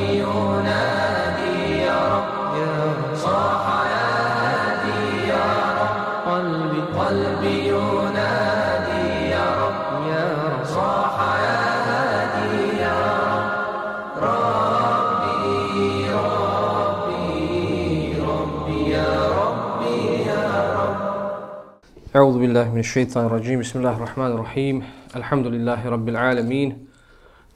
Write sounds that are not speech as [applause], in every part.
ينادي يا رب صاح يا هادي يا رب قلبي قلبي ينادي يا رب يا رب صاح يا هادي يا رب ربي ربي ربي يا ربي يا رب. أعوذ بالله من الشيطان الرجيم. بسم الله الرحمن الرحيم. الحمد لله رب العالمين.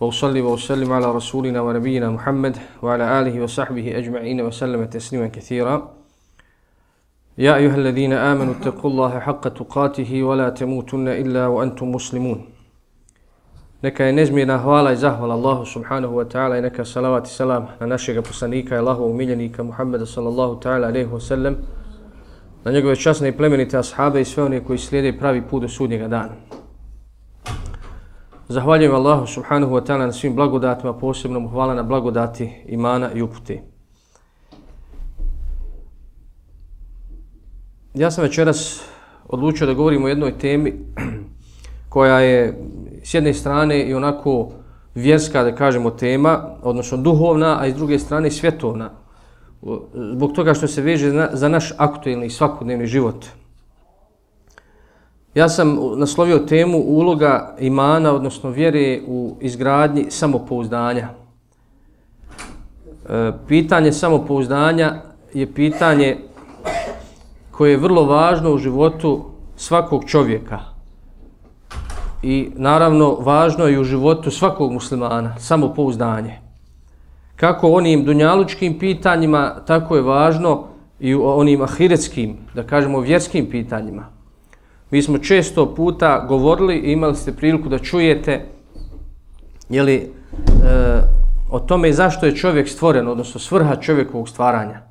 وأصلي وأسلم على رسولنا ونبينا محمد وعلى آله وصحبه أجمعين وسلم تسليما كثيرا يا أيها الذين آمنوا اتقوا الله حق تقاته ولا تموتن إلا وأنتم مسلمون Neka je nezmjerna hvala i zahvala Allahu subhanahu wa ta'ala i neka salavat i salam na našeg poslanika i Allahovog miljenika Muhammeda sallallahu ta'ala alaihi wa sallam na njegove časne i plemenite ashabe i sve one koji slijede pravi put do sudnjega dana. Zahvaljujem Allahu subhanahu wa ta'ala na svim blagodatima, posebno mu hvala na blagodati imana i upute. Ja sam večeras odlučio da govorim o jednoj temi [clears throat] koja je s jedne strane i onako vjerska, da kažemo, tema, odnosno duhovna, a s druge strane svjetovna. Zbog toga što se veže za naš aktuelni svakodnevni život. Ja sam naslovio temu uloga imana, odnosno vjere u izgradnji samopouzdanja. E, pitanje samopouzdanja je pitanje koje je vrlo važno u životu svakog čovjeka. I naravno važno je u životu svakog muslimana, samopouzdanje. Kako onim dunjalučkim pitanjima, tako je važno i u onim ahiretskim, da kažemo vjerskim pitanjima. Mi smo često puta govorili i imali ste priliku da čujete jeli, e, o tome zašto je čovjek stvoren, odnosno svrha čovjekovog stvaranja.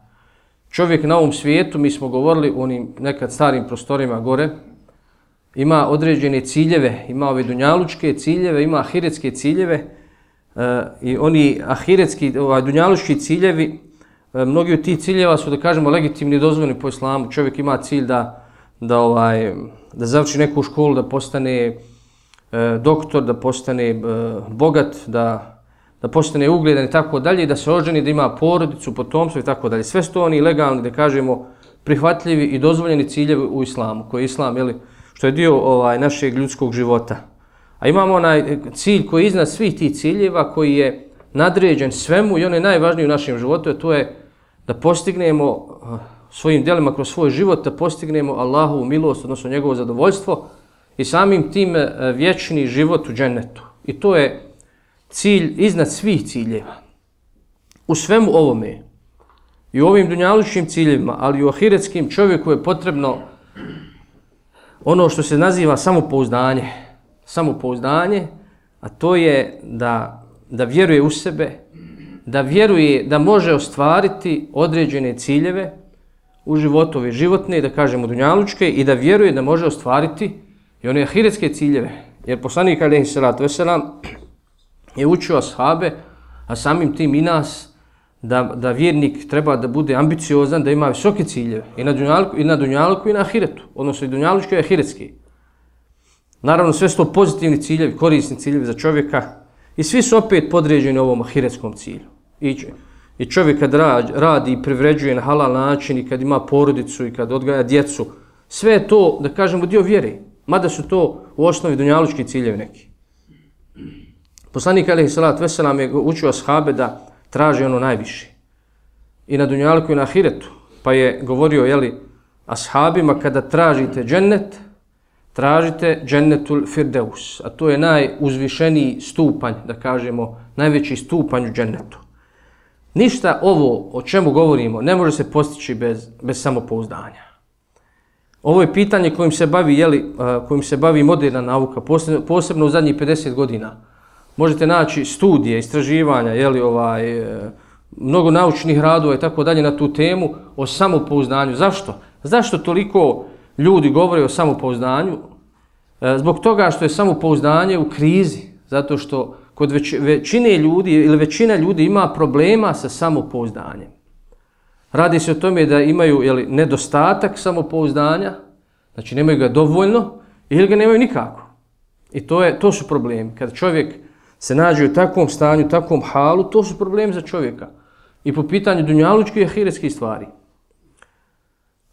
Čovjek na ovom svijetu, mi smo govorili u onim nekad starim prostorima gore, ima određene ciljeve, ima ove dunjalučke ciljeve, ima ahiretske ciljeve e, i oni ahiretski, ovaj, dunjalučki ciljevi, e, mnogi od tih ciljeva su, da kažemo, legitimni i dozvoljni po islamu. Čovjek ima cilj da, da ovaj, da završi neku školu, da postane e, doktor, da postane e, bogat, da, da postane ugledan i tako dalje, da se oženi, da ima porodicu, potomstvo i tako dalje. Sve su to oni legalni, da kažemo, prihvatljivi i dozvoljeni ciljevi u islamu, koji je islam, jeli, što je dio ovaj našeg ljudskog života. A imamo onaj cilj koji je iznad svih tih ciljeva, koji je nadređen svemu i on je najvažniji u našem životu, a to je da postignemo svojim djelima kroz svoj život da postignemo Allahovu milost, odnosno njegovo zadovoljstvo i samim tim e, vječni život u džennetu. I to je cilj iznad svih ciljeva. U svemu ovome i u ovim dunjalučnim ciljevima, ali i u ahiretskim čovjeku je potrebno ono što se naziva samopouzdanje. Samopouzdanje, a to je da, da vjeruje u sebe, da vjeruje da može ostvariti određene ciljeve, u životu ove životne, da kažemo dunjalučke, i da vjeruje da može ostvariti i one ahiretske ciljeve. Jer poslanik alaihi salatu wasalam je učio ashabe, a samim tim i nas, da, da vjernik treba da bude ambiciozan, da ima visoke ciljeve i na dunjalku i na, dunjalku, i na ahiretu, odnosno i dunjalučke i ahiretske. Naravno, sve su to pozitivni ciljevi, korisni ciljevi za čovjeka i svi su opet podređeni ovom ahiretskom cilju. I I čovjek kad radi i privređuje na halal način i kad ima porodicu i kad odgaja djecu, sve je to, da kažemo, dio vjere. Mada su to u osnovi dunjalučki ciljevi neki. Poslanik Ali Salat Veselam je učio ashabe da traži ono najviše. I na dunjalku i na ahiretu. Pa je govorio, jeli, ashabima kada tražite džennet, tražite džennetul firdeus. A to je najuzvišeniji stupanj, da kažemo, najveći stupanj u džennetu. Ništa ovo o čemu govorimo ne može se postići bez, bez samopouzdanja. Ovo je pitanje kojim se bavi, jeli, e, kojim se bavi moderna nauka, posebno, posebno u zadnjih 50 godina. Možete naći studije, istraživanja, jeli, ovaj, e, mnogo naučnih radova i tako dalje na tu temu o samopouzdanju. Zašto? Zašto toliko ljudi govore o samopouzdanju? E, zbog toga što je samopouzdanje u krizi. Zato što kod već, većine ljudi ili većina ljudi ima problema sa samopouzdanjem. Radi se o tome da imaju jeli, nedostatak samopouzdanja, znači nemaju ga dovoljno ili ga nemaju nikako. I to, je, to su problemi. Kad čovjek se nađe u takvom stanju, u takvom halu, to su problemi za čovjeka. I po pitanju dunjalučkih i ahiretskih stvari.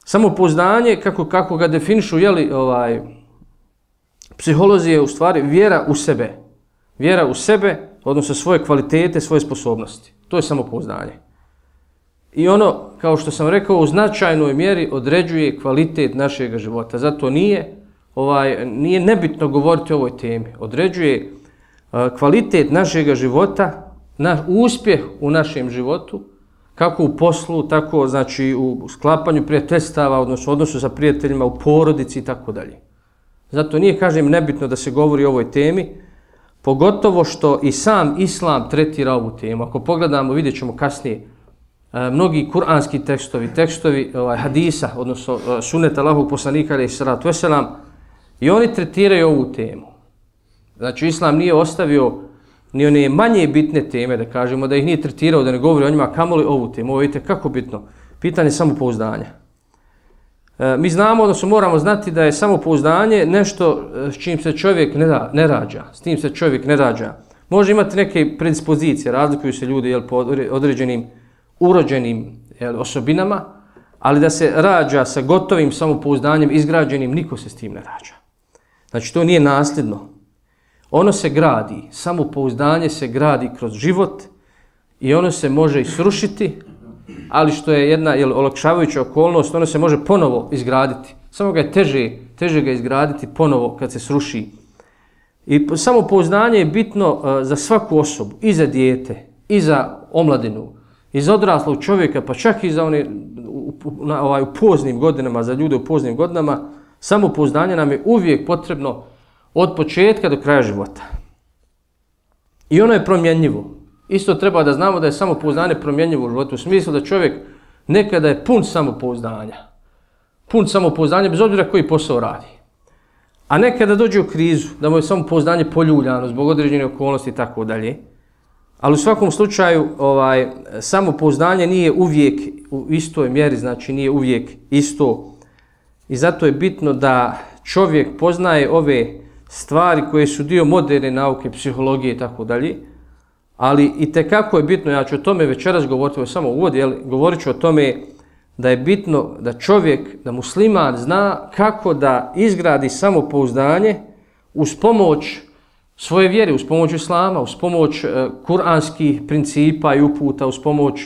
Samopouzdanje, kako, kako ga definišu, jeli, ovaj, psiholozi je u stvari vjera u sebe. Vjera u sebe, odnosno svoje kvalitete, svoje sposobnosti. To je samopoznanje. I ono, kao što sam rekao, u značajnoj mjeri određuje kvalitet našeg života. Zato nije, ovaj, nije nebitno govoriti o ovoj temi. Određuje eh, kvalitet našeg života, na uspjeh u našem životu, kako u poslu, tako znači u sklapanju prijateljstava, odnosno odnosu sa prijateljima, u porodici i tako dalje. Zato nije, kažem, nebitno da se govori o ovoj temi, pogotovo što i sam Islam tretira ovu temu. Ako pogledamo, vidjet ćemo kasnije, e, mnogi kuranski tekstovi, tekstovi ovaj, hadisa, odnosno e, suneta Allahog poslanika, ali i sratu veselam, i oni tretiraju ovu temu. Znači, Islam nije ostavio ni one manje bitne teme, da kažemo, da ih nije tretirao, da ne govori o njima, kamoli ovu temu. Ovo vidite kako bitno. Pitanje samopouzdanja. E, mi znamo, odnosno moramo znati da je samopouzdanje nešto e, s čim se čovjek ne, da, ne rađa. S tim se čovjek ne rađa. Može imati neke predispozicije, razlikuju se ljudi jel, po određenim urođenim jel, osobinama, ali da se rađa sa gotovim samopouzdanjem, izgrađenim, niko se s tim ne rađa. Znači, to nije nasljedno. Ono se gradi, samopouzdanje se gradi kroz život i ono se može i srušiti, ali što je jedna jel, olakšavajuća okolnost, ono se može ponovo izgraditi. Samo ga je teže, teže ga izgraditi ponovo kad se sruši. I samopouzdanje je bitno uh, za svaku osobu, i za dijete, i za omladinu, i za odraslog čovjeka, pa čak i za one u, na, ovaj, u poznim godinama, za ljude u poznim godinama, samopouzdanje nam je uvijek potrebno od početka do kraja života. I ono je promjenjivo. Isto treba da znamo da je samopouzdanje promjenjivo u životu. U smislu da čovjek nekada je pun samopouzdanja. Pun samopouzdanja bez obzira koji posao radi. A nekada dođe u krizu, da mu je samopouzdanje poljuljano zbog određene okolnosti i tako dalje. Ali u svakom slučaju ovaj samopouzdanje nije uvijek u istoj mjeri, znači nije uvijek isto. I zato je bitno da čovjek poznaje ove stvari koje su dio moderne nauke, psihologije i tako dalje. Ali i te kako je bitno, ja ću o tome večeras govoriti, ovo samo uvod, jel, govorit ću o tome da je bitno da čovjek, da musliman zna kako da izgradi samopouzdanje uz pomoć svoje vjere, uz pomoć islama, uz pomoć uh, kuranskih principa i uputa, uz pomoć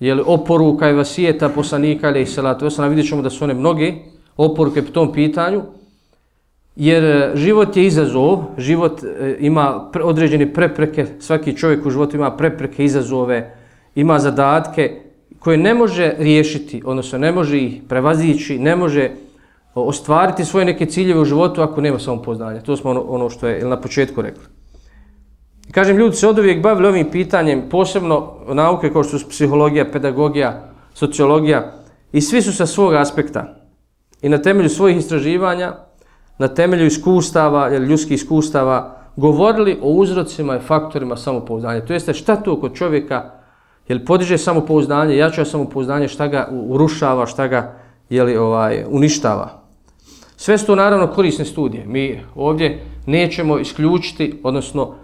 jel, oporuka i vasijeta poslanika ili salatu. Osana vidjet ćemo da su one mnoge oporuke po tom pitanju. Jer e, život je izazov, život e, ima određene prepreke, svaki čovjek u životu ima prepreke, izazove, ima zadatke koje ne može riješiti, odnosno ne može ih prevazići, ne može e, ostvariti svoje neke ciljeve u životu ako nema samopoznanja. To smo ono, ono što je na početku rekli. Kažem, ljudi se od uvijek bavili ovim pitanjem, posebno nauke kao što su psihologija, pedagogija, sociologija, i svi su sa svog aspekta i na temelju svojih istraživanja na temelju iskustava, ljudskih iskustava, govorili o uzrocima i faktorima samopouzdanja. To jeste šta to kod čovjeka, jel podiže samopouzdanje, jača samopouzdanje, šta ga urušava, šta ga jeli, ovaj, uništava. Sve su to naravno korisne studije. Mi ovdje nećemo isključiti, odnosno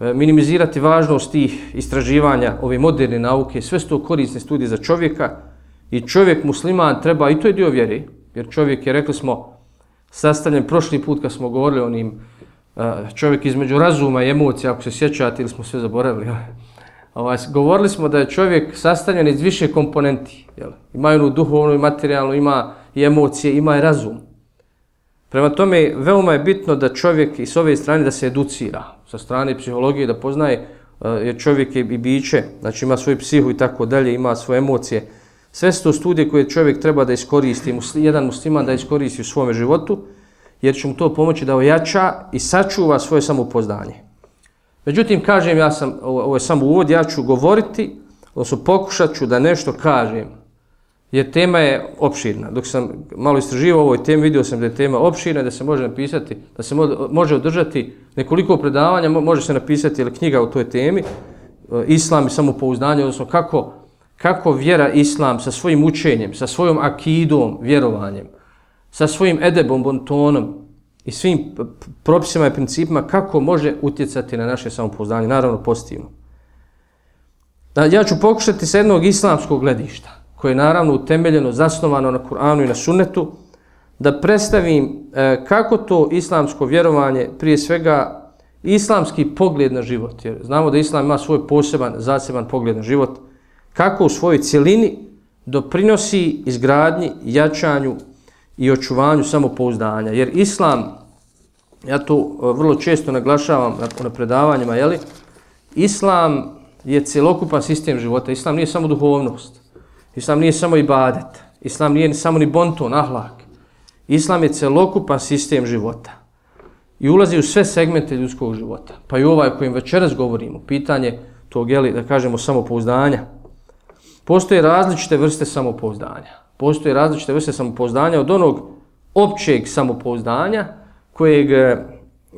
e, minimizirati važnost tih istraživanja ove moderne nauke. Sve su to korisne studije za čovjeka i čovjek musliman treba, i to je dio vjeri, jer čovjek je, rekli smo, sastavljen prošli put kad smo govorili o njim čovjek između razuma i emocija, ako se sjećate ili smo sve zaboravili. Ovaj, govorili smo da je čovjek sastavljen iz više komponenti. Jel? Ima onu duhovnu i materijalnu, ima i emocije, ima i razum. Prema tome, veoma je bitno da čovjek i s ove strane da se educira. Sa strane psihologije da poznaje, jer čovjek je i biće, znači ima svoju psihu i tako dalje, ima svoje emocije. Sve su to studije koje čovjek treba da iskoristi, jedan musliman da iskoristi u svome životu, jer će mu to pomoći da ojača i sačuva svoje samopoznanje. Međutim, kažem, ja sam, ovo je samo uvod, ja ću govoriti, odnosno pokušat ću da nešto kažem, jer tema je opširna. Dok sam malo istraživao ovoj temi, vidio sam da je tema opširna, da se može napisati, da se može održati nekoliko predavanja, može se napisati ili knjiga o toj temi, e, islam i samopouzdanje, odnosno kako kako vjera islam sa svojim učenjem, sa svojom akidom, vjerovanjem, sa svojim edebom, bontonom i svim propisima i principima kako može utjecati na naše samopouzdanje, naravno pozitivno. Da, ja ću pokušati sa jednog islamskog gledišta, koje je naravno utemeljeno, zasnovano na Kur'anu i na sunnetu, da predstavim e, kako to islamsko vjerovanje, prije svega islamski pogled na život, jer znamo da islam ima svoj poseban, zaseban pogled na život, kako u svojoj cjelini doprinosi izgradnji, jačanju i očuvanju samopouzdanja. Jer islam, ja to e, vrlo često naglašavam na, na predavanjima, jeli, islam je cjelokupan sistem života. Islam nije samo duhovnost. Islam nije samo ibadet. Islam nije samo ni bonton, ahlak. Islam je celokupan sistem života. I ulazi u sve segmente ljudskog života. Pa i ovaj kojim večeras govorimo, pitanje tog, jeli, da kažemo, samopouzdanja. Postoje različite vrste samopouzdanja. Postoje različite vrste samopouzdanja od onog općeg samopouzdanja kojeg eh,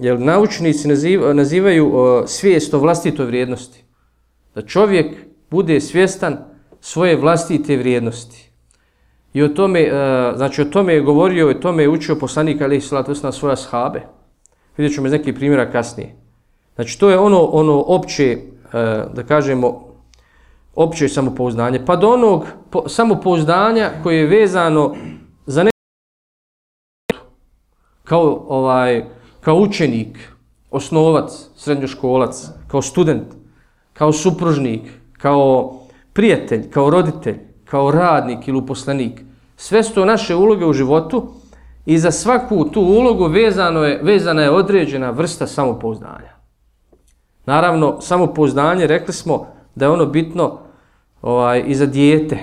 jel, naučnici naziv, nazivaju o, svijest o vlastitoj vrijednosti. Da čovjek bude svjestan svoje vlastite vrijednosti. I o tome, uh, znači o tome je govorio, o tome je učio poslanik Ali Salatu na svoja shabe. Vidjet ćemo iz nekih primjera kasnije. Znači to je ono, ono opće, uh, da kažemo, opće samopouzdanje, pa do onog po, samopouzdanja koje je vezano za ne kao ovaj kao učenik, osnovac, srednjoškolac, kao student, kao supružnik, kao prijatelj, kao roditelj, kao radnik ili uposlenik. Sve su to naše uloge u životu i za svaku tu ulogu vezano je, vezana je određena vrsta samopouzdanja. Naravno, samopouzdanje, rekli smo da je ono bitno ovaj, i za dijete.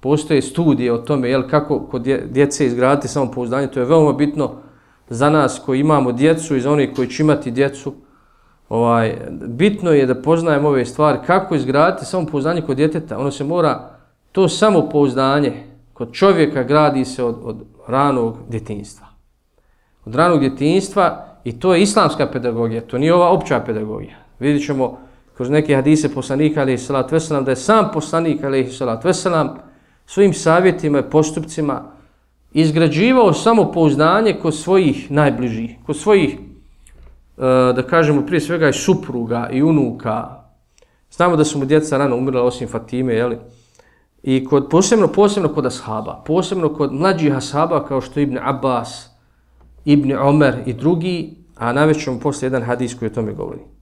Postoje studije o tome jel, kako kod djece izgraditi samopouzdanje. To je veoma bitno za nas koji imamo djecu i za onih koji će imati djecu. Ovaj, bitno je da poznajemo ove stvari. Kako izgraditi samopouzdanje kod djeteta? Ono se mora, to samopouzdanje kod čovjeka gradi se od, od ranog djetinjstva. Od ranog djetinjstva i to je islamska pedagogija, to nije ova opća pedagogija. Vidjet ćemo kroz neke hadise poslanika alaihi salatu veselam, da je sam poslanik alaihi salatu veselam svojim savjetima i postupcima izgrađivao samopouzdanje kod svojih najbližih, kod svojih, e, da kažemo prije svega i supruga i unuka. Znamo da su mu djeca rano umrla osim Fatime, jeli? I kod, posebno, posebno kod ashaba, posebno kod mlađih ashaba kao što Ibn Abbas, Ibn Omer i drugi, a navećemo posle jedan hadis koji o tome govori.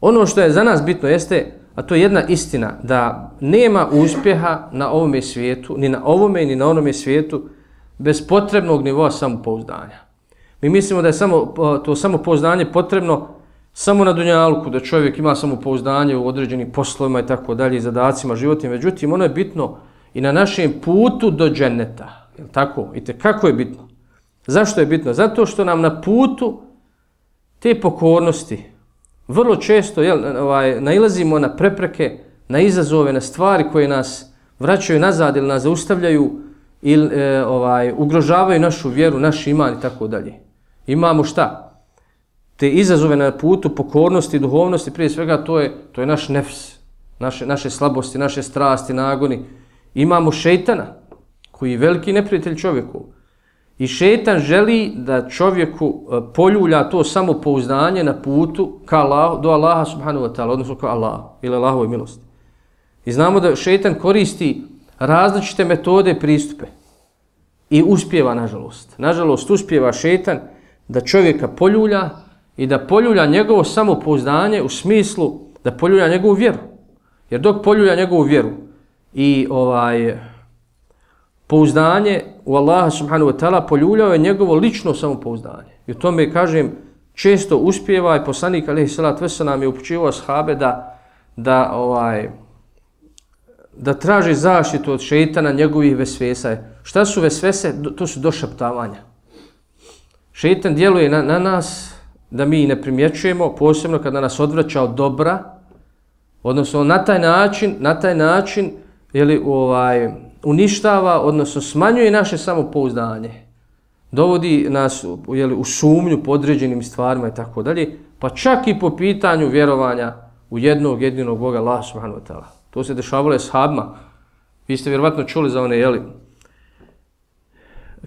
Ono što je za nas bitno jeste, a to je jedna istina, da nema uspjeha na ovome svijetu, ni na ovome, ni na onome svijetu, bez potrebnog nivoa samopouzdanja. Mi mislimo da je samo, to samopouzdanje potrebno samo na dunjalku, da čovjek ima samopouzdanje u određenim poslovima i tako dalje, i zadacima, životima. Međutim, ono je bitno i na našem putu do dženeta. Je tako? I te kako je bitno? Zašto je bitno? Zato što nam na putu te pokornosti, vrlo često jel, ovaj, nailazimo na prepreke, na izazove, na stvari koje nas vraćaju nazad ili nas zaustavljaju ili e, ovaj, ugrožavaju našu vjeru, naš iman i tako dalje. Imamo šta? Te izazove na putu pokornosti i duhovnosti, prije svega to je, to je naš nefs, naše, naše slabosti, naše strasti, nagoni. Imamo šeitana, koji je veliki neprijatelj čovjeku. I šetan želi da čovjeku e, poljulja to samopouzdanje na putu ka Allah, do Allaha subhanahu wa ta'ala, odnosno ka Allah ili Allahove milosti. I znamo da šetan koristi različite metode pristupe i uspjeva, nažalost. Nažalost, uspjeva šetan da čovjeka poljulja i da poljulja njegovo samopouzdanje u smislu da poljulja njegovu vjeru. Jer dok poljulja njegovu vjeru i ovaj pouzdanje u Allaha subhanahu wa ta'ala poljuljao je njegovo lično samopouzdanje. I u tome, kažem, često uspjeva i poslanik alaihi sallat vese nam je upućivao sahabe da, da, ovaj, da traži zaštitu od šeitana njegovih vesvesa. Šta su vesvese? To su došaptavanja. Šeitan djeluje na, na nas da mi ne primjećujemo, posebno kada nas odvraća od dobra, odnosno na taj način, na taj način, jeli, ovaj, uništava, odnosno smanjuje naše samopouzdanje, dovodi nas jeli, u sumnju po određenim stvarima i tako dalje, pa čak i po pitanju vjerovanja u jednog jedinog Boga, Allah subhanahu wa ta'ala. To se dešavalo je s Habma. Vi ste vjerovatno čuli za one, jeli,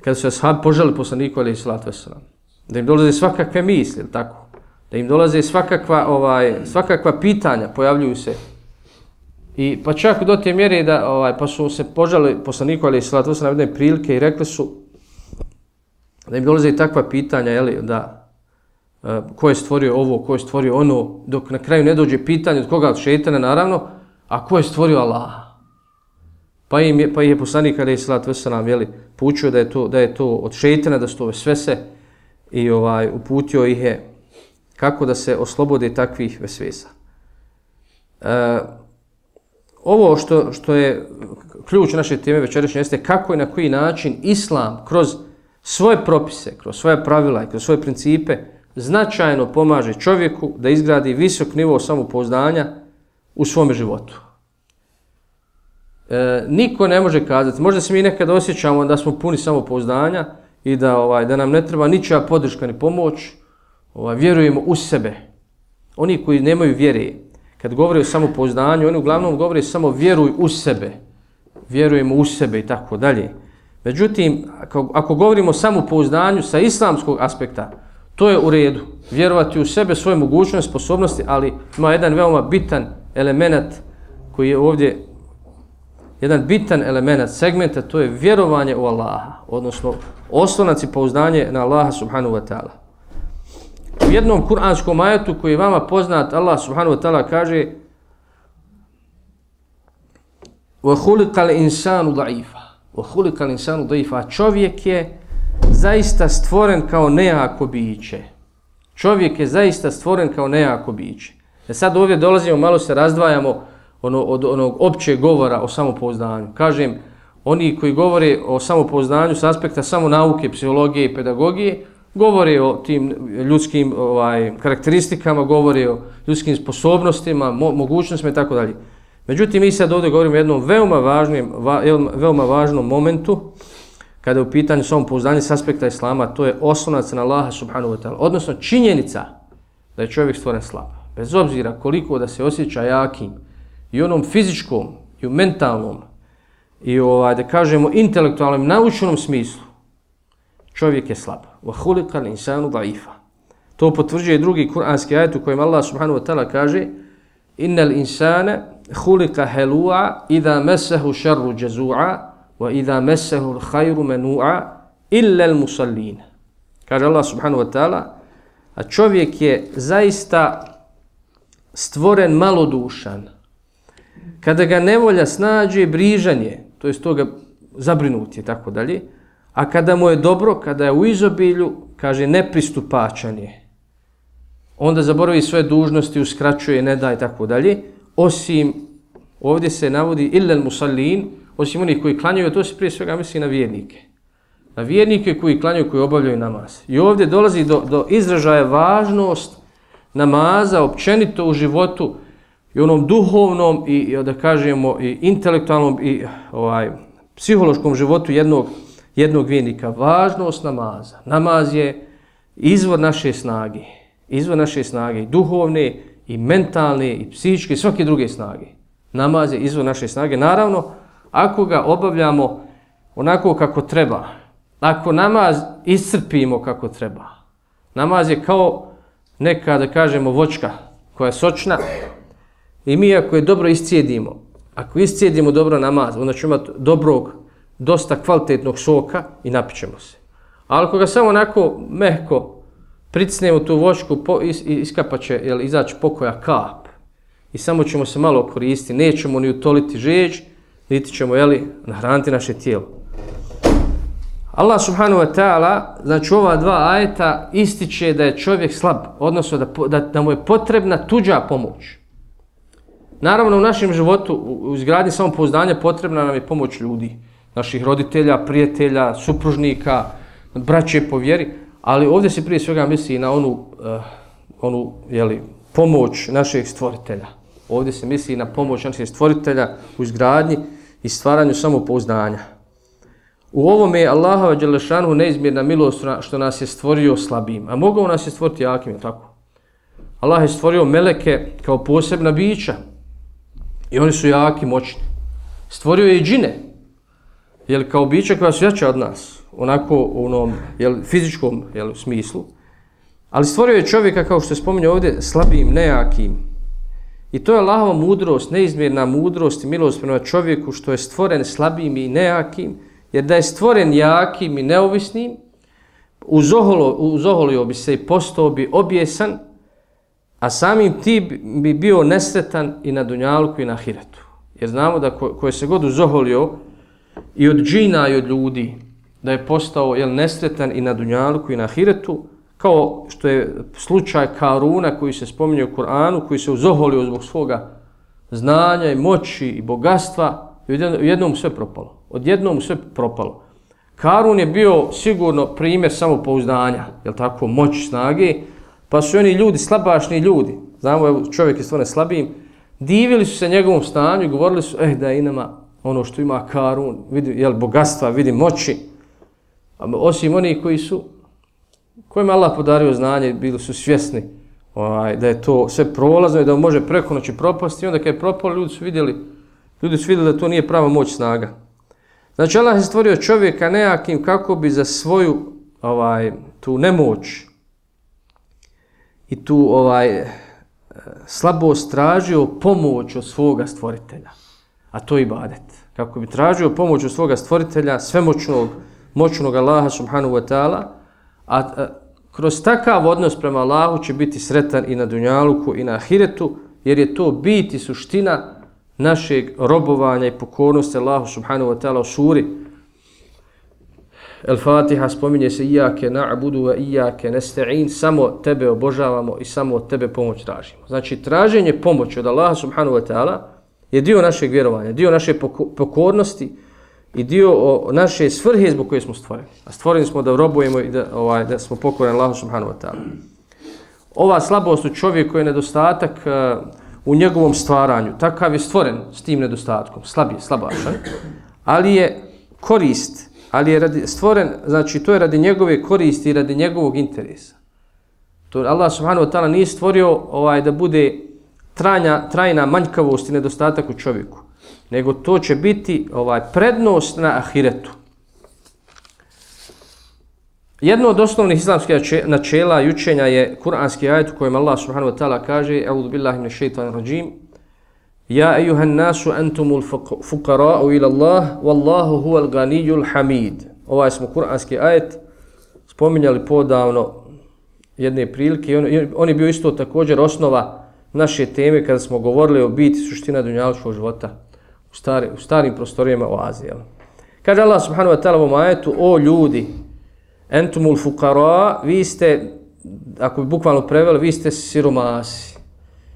kada su ashab poželi poslaniku alaihi salatu wasalam, da im dolaze svakakve misli, tako? Da im dolaze svakakva, ovaj, svakakva pitanja, pojavljuju se. I pa čak do te mjere da, ovaj, pa su se požali poslaniku alaihi salatu se jedne prilike i rekli su da im dolaze i takva pitanja, jeli, da uh, ko je stvorio ovo, ko je stvorio ono, dok na kraju ne dođe pitanje od koga od šetana, naravno, a ko je stvorio Allah? Pa im je, pa je poslanik Ali Islat Veselam jeli, poučio da je, to, da je to od šejtana da su to sve se i ovaj uputio ih je kako da se oslobode takvih vesvesa. E, ovo što, što je ključ naše teme večerašnje jeste kako i na koji način Islam kroz svoje propise, kroz svoje pravila i kroz svoje principe značajno pomaže čovjeku da izgradi visok nivo samopouzdanja u svome životu. E, niko ne može kazati, možda se mi nekad osjećamo da smo puni samopouzdanja i da ovaj da nam ne treba ničija podrška ni pomoć, ovaj, vjerujemo u sebe. Oni koji nemaju vjere, kad govori o samopouzdanju, oni uglavnom govore samo vjeruj u sebe, vjerujemo u sebe i tako dalje. Međutim, ako, ako govorimo o samopouzdanju sa islamskog aspekta, to je u redu. Vjerovati u sebe, svoje mogućnosti, sposobnosti, ali ima jedan veoma bitan element koji je ovdje jedan bitan element segmenta, to je vjerovanje u Allaha, odnosno oslonac i pouzdanje na Allaha subhanahu wa ta'ala. U jednom kuranskom ajetu koji je vama poznat, Allah subhanahu wa ta'ala kaže وَهُلِقَ الْإِنسَانُ ضَعِيفًا وَهُلِقَ الْإِنسَانُ ضَعِيفًا Čovjek je zaista stvoren kao nejako biće. Čovjek je zaista stvoren kao nejako biće. E sad ovdje dolazimo, malo se razdvajamo ono, od onog općeg govora o samopouzdanju. Kažem, oni koji govore o samopouzdanju s aspekta samo nauke, psihologije i pedagogije, govore o tim ljudskim ovaj karakteristikama, govore o ljudskim sposobnostima, mo mogućnostima i tako dalje. Međutim, mi sad ovdje govorimo o jednom veoma važnom, va, veoma važnom momentu, kada je u pitanju samopouzdanja s aspekta Islama, to je osnovac na Allaha subhanahu wa ta'ala. Odnosno, činjenica da je čovjek stvoren slab. Bez obzira koliko da se osjeća jakim, i onom fizičkom, i u mentalnom, i ovaj, da kažemo intelektualnom, naučnom smislu, čovjek je slab. Wa khuliqa insanu. To potvrđuje drugi kuranski ajet u kojem Allah subhanahu wa ta'ala kaže Innal insana khuliqa halu'a idha massahu sharru jazua wa idha massahu khayru manu'a illa al-musallin. Kaže Allah subhanahu wa ta'ala a čovjek je zaista stvoren malodušan, kada ga nevolja snađe, brižan je, to je toga zabrinut je, tako dalje, a kada mu je dobro, kada je u izobilju, kaže nepristupačan je, onda zaboravi sve dužnosti, uskraćuje, ne da i tako dalje, osim, ovdje se navodi illel musallin, osim onih koji klanjaju, to se prije svega misli na vjernike. Na vjernike koji klanjaju, koji obavljaju namaz. I ovdje dolazi do, do izražaja važnost namaza općenito u životu, i onom duhovnom i da kažemo i intelektualnom i ovaj psihološkom životu jednog jednog vjernika važnost namaza. Namaz je izvor naše snage, izvor naše snage i duhovne i mentalne i psihičke i svake druge snage. Namaz je izvor naše snage. Naravno, ako ga obavljamo onako kako treba, ako namaz iscrpimo kako treba, namaz je kao neka, da kažemo, vočka koja je sočna, I mi ako je dobro iscijedimo, ako iscijedimo dobro namaz, onda ćemo imati dobrog, dosta kvalitetnog soka i napićemo se. Ali ako ga samo onako mehko pricnemo tu vočku, po, is, iskapat će, jel, izaći pokoja kap. I samo ćemo se malo koristiti, nećemo ni utoliti žeđ, niti ćemo, jeli, nahraniti naše tijelo. Allah subhanahu wa ta'ala, znači ova dva ajeta ističe da je čovjek slab, odnosno da, da, da mu je potrebna tuđa pomoć. Naravno, u našem životu, u izgradnji samopouzdanja, potrebna nam je pomoć ljudi, naših roditelja, prijatelja, supružnika, braće po vjeri, ali ovdje se prije svega misli na onu, uh, onu jeli, pomoć našeg stvoritelja. Ovdje se misli na pomoć našeg stvoritelja u izgradnji i stvaranju samopouzdanja. U ovome je Allahova Đelešanu neizmjerna milost što nas je stvorio slabim, a mogao nas je stvoriti jakim, tako? Allah je stvorio meleke kao posebna bića, I oni su jaki, moćni. Stvorio je i džine jel, kao bića koja su jača od nas. onako u onom jel, fizičkom jel, smislu, ali stvorio je čovjeka, kao što je spominjao ovdje, slabim, nejakim. I to je Allahova mudrost, neizmjerna mudrost i milost prema čovjeku što je stvoren slabim i nejakim, jer da je stvoren jakim i neovisnim, uzoholo, uzoholio bi se i postao bi objesan, a samim ti bi bio nesretan i na Dunjalku i na Hiretu. Jer znamo da ko, ko je se god uzoholio i od džina i od ljudi, da je postao jel, nesretan i na Dunjaluku i na Hiretu, kao što je slučaj Karuna koji se spominje u Koranu, koji se uzoholio zbog svoga znanja i moći i bogatstva, i jednom sve propalo. Odjednom sve propalo. Karun je bio sigurno primjer samopouzdanja, jel tako, moć snage, pa su oni ljudi, slabašni ljudi, znamo, čovjek je stvarno slabijim, divili su se njegovom stanju i govorili su, eh, da je inama ono što ima Karun, vidi, jel, bogatstva, vidi moći, osim oni koji su, kojima Allah podario znanje, bili su svjesni ovaj, da je to sve prolazno i da može preko noći propasti, i onda kad je propalo, ljudi su vidjeli, ljudi su vidjeli da to nije prava moć snaga. Znači Allah je stvorio čovjeka nejakim kako bi za svoju ovaj tu nemoć i tu ovaj eh, slabost tražio pomoć od svoga stvoritelja. A to je ibadet. Kako bi tražio pomoć od svoga stvoritelja, svemoćnog, moćnog Allaha subhanahu wa ta'ala, a, a kroz takav odnos prema Allahu će biti sretan i na dunjaluku i na ahiretu, jer je to bit i suština našeg robovanja i pokornosti Allahu subhanahu wa ta'ala u suri El-Fatiha spominje se Iyake na'budu wa iyake nesta'in samo tebe obožavamo i samo od tebe pomoć tražimo. Znači traženje pomoći od Allaha subhanahu wa ta'ala je dio našeg vjerovanja, dio naše pokornosti i dio naše svrhe zbog koje smo stvoreni. A stvoreni smo da robujemo i da, ovaj, da smo pokoreni Allahu subhanahu wa ta'ala. Ova slabost u čovjeku je nedostatak uh, u njegovom stvaranju. Takav je stvoren s tim nedostatkom, slab je, slabašan, ali je korist, ali je radi, stvoren, znači to je radi njegove koristi i radi njegovog interesa. To Allah subhanahu wa ta'ala nije stvorio ovaj da bude trajna, trajna manjkavost i nedostatak u čovjeku, nego to će biti ovaj prednost na ahiretu. Jedno od osnovnih islamskih načela i učenja je kuranski ajet u kojem Allah subhanahu wa ta'ala kaže A'udhu billahi min shaitan rajim Ja ejuhan nasu entumul fukara'u ila Allah Wallahu huwal ganijul hamid Ovaj smo kuranski ajet spominjali podavno jedne prilike. On, on je bio isto također osnova naše teme kada smo govorili o biti suština dunjaličkog života u, stari, u starim prostorijama o Aziji. Kaže Allah subhanahu wa ta'ala u majetu, O ljudi, entumul fukara, vi ste, ako bi bukvalno preveli, vi ste siromasi.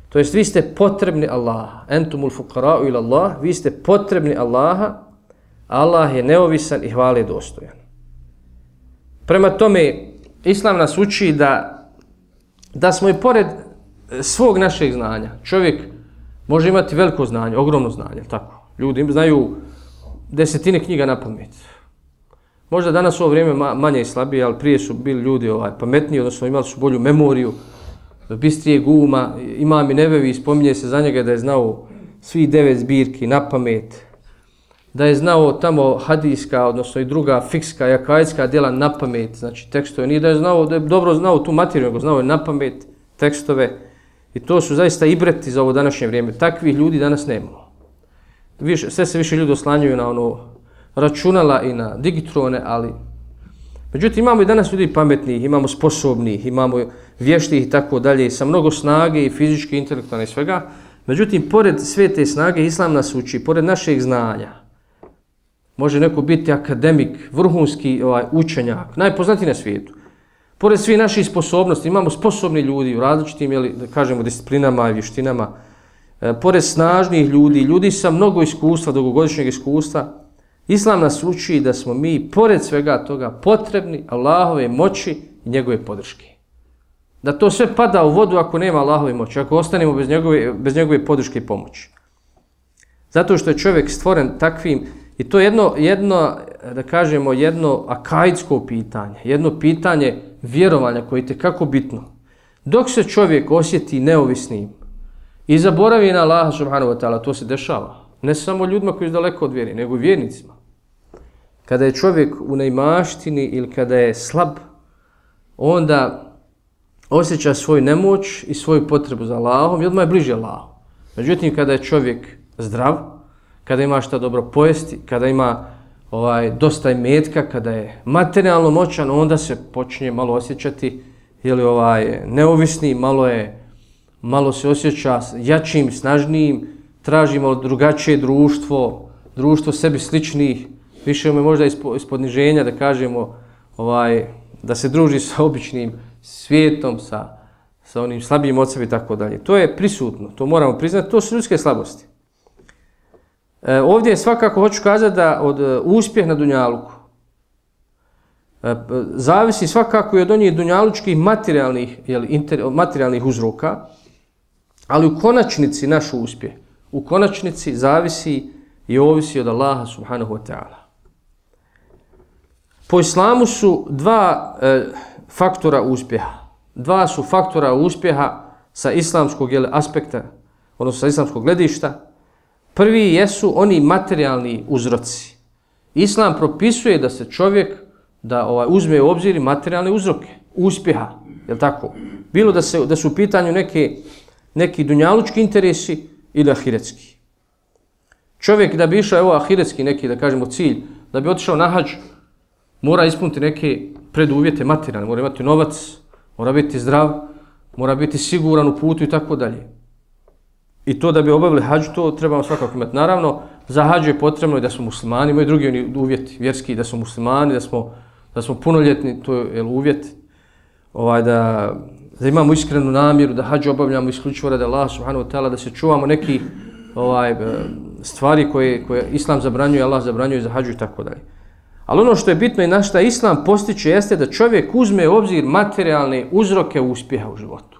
To jest, vi ste potrebni Allaha. Entumul fukara ila Allah, vi ste potrebni Allaha, Allah je neovisan i hvale dostojan. Prema tome, Islam nas uči da, da smo i pored svog našeg znanja, čovjek može imati veliko znanje, ogromno znanje, tako. Ljudi znaju desetine knjiga na pamet. Možda danas u ovo vrijeme manje i slabije, ali prije su bili ljudi ovaj, pametniji, odnosno imali su bolju memoriju, bistrije guma, ima mi nevevi, spominje se za njega da je znao svi devet zbirki na pamet, da je znao tamo hadijska, odnosno i druga fikska, jakajska djela na pamet, znači tekstove, nije da je znao, da je dobro znao tu materiju, nego znao je na pamet tekstove, i to su zaista ibreti za ovo današnje vrijeme. Takvih ljudi danas nemamo. Više, sve se više ljudi oslanjuju na ono računala i na digitrone, ali međutim imamo i danas ljudi pametnih, imamo sposobnih, imamo vještih i tako dalje, sa mnogo snage i fizičke, intelektualne i svega. Međutim, pored sve te snage, Islam nas uči, pored našeg znanja, može neko biti akademik, vrhunski ovaj, učenjak, najpoznatiji na svijetu. Pored svih naših sposobnosti, imamo sposobni ljudi u različitim, jeli, da kažemo, disciplinama i vještinama, e, pored snažnih ljudi, ljudi sa mnogo iskustva, dugogodišnjeg iskustva, Islam nas uči da smo mi, pored svega toga, potrebni Allahove moći i njegove podrške. Da to sve pada u vodu ako nema Allahove moći, ako ostanemo bez njegove, bez njegove podrške i pomoći. Zato što je čovjek stvoren takvim, i to je jedno, jedno da kažemo, jedno akajsko pitanje, jedno pitanje vjerovanja koje je kako bitno. Dok se čovjek osjeti neovisnim i zaboravi na Allaha subhanahu wa ta'ala, to se dešava. Ne samo ljudima koji su daleko od vjeri, nego i vjernicima. kada je čovjek u neimaštini ili kada je slab, onda osjeća svoju nemoć i svoju potrebu za Allahom i odmah je bliže Allahom. Međutim, kada je čovjek zdrav, kada ima šta dobro pojesti, kada ima ovaj dosta imetka, kada je materijalno moćan, onda se počinje malo osjećati ili ovaj neovisni, malo je malo se osjeća jačim, snažnijim, traži malo drugačije društvo, društvo sebi sličnih, više me možda ispod niženja da kažemo ovaj da se druži sa običnim svijetom, sa, sa onim slabijim ocem i tako dalje. To je prisutno, to moramo priznati, to su ljudske slabosti. E, ovdje je svakako hoću kazati da od e, uspjeh na Dunjaluku e, zavisi svakako i od onih dunjalučkih materijalnih, jeli, inter, materijalnih uzroka, ali u konačnici naš uspjeh, u konačnici zavisi i ovisi od Allaha subhanahu wa ta'ala. Po islamu su dva e, faktora uspjeha. Dva su faktora uspjeha sa islamskog jele, aspekta, odnosno sa islamskog gledišta. Prvi jesu oni materijalni uzroci. Islam propisuje da se čovjek da ovaj uzme u obzir materijalne uzroke, uspjeha, je tako? Bilo da se da su u pitanju neke neki dunjalučki interesi ili ahiretski. Čovjek da bi išao evo ahiretski neki da kažemo cilj, da bi otišao na hadž, mora ispuniti neke preduvjete materijalne, mora imati novac, mora biti zdrav, mora biti siguran u putu i tako dalje. I to da bi obavili hađu, to trebamo svakako imati. Naravno, za hađu je potrebno i da smo muslimani, imaju drugi uvjeti vjerski, da smo muslimani, da smo, da smo punoljetni, to je uvjet, ovaj, da, da imamo iskrenu namjeru, da hađu obavljamo isključivo rada Allah subhanahu wa ta'ala, da se čuvamo neki ovaj, e, stvari koje, koje Islam zabranjuje, Allah zabranjuje za hađu i tako dalje. Ali ono što je bitno i na šta Islam postiče jeste da čovjek uzme u obzir materijalne uzroke uspjeha u životu.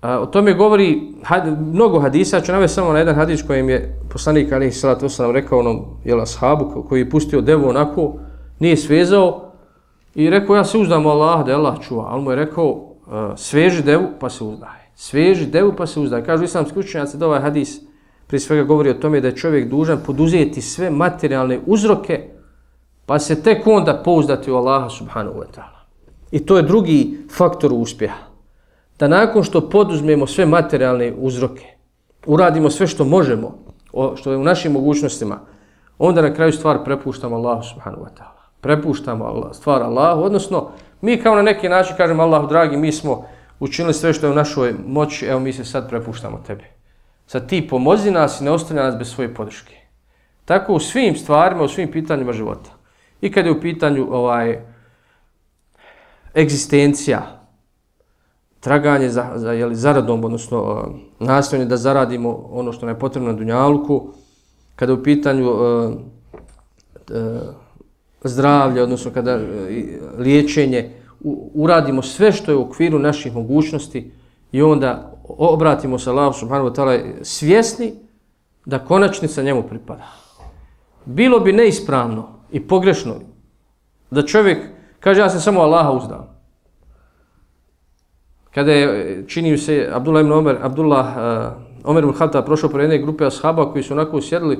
A, o tome govori had, mnogo hadisa, ću navesti samo na jedan hadis kojem je poslanik Ali Salat Osalam rekao onom jela, sahabu koji je pustio devu onako, nije svezao i rekao ja se uzdam u Allah da je Allah čuva, ali mu je rekao uh, sveži devu pa se uzdaje. Sveži devu pa se uzdaje. Kažu islamski učenjaci da ovaj hadis prije svega govori o tome da je čovjek dužan poduzeti sve materijalne uzroke pa se tek onda pouzdati u Allaha subhanahu wa ta'ala. I to je drugi faktor uspjeha. Da nakon što poduzmemo sve materijalne uzroke, uradimo sve što možemo, što je u našim mogućnostima, onda na kraju stvar prepuštamo Allahu subhanahu wa ta'ala. Prepuštamo Allah, stvar Allahu, odnosno mi kao na neki način kažemo Allahu dragi, mi smo učinili sve što je u našoj moći, evo mi se sad prepuštamo tebi. Sad ti pomozi nas i ne ostavlja nas bez svoje podrške. Tako u svim stvarima, u svim pitanjima života. I kad je u pitanju ovaj egzistencija, traganje za, za jeli, zaradom, odnosno nastojanje da zaradimo ono što nam je potrebno na Dunjaluku, kada u pitanju zdravlje, odnosno kada e, liječenje, u, uradimo sve što je u okviru naših mogućnosti i onda obratimo se Allah subhanahu wa ta'ala svjesni da konačnica njemu pripada. Bilo bi neispravno i pogrešno da čovjek kaže ja se samo Allaha uzdam. Kada je, čini se, Abdullah ibn Omer, Abdullah uh, Omer ibn Khattab prošao pored jedne grupe ashaba koji su onako sjedili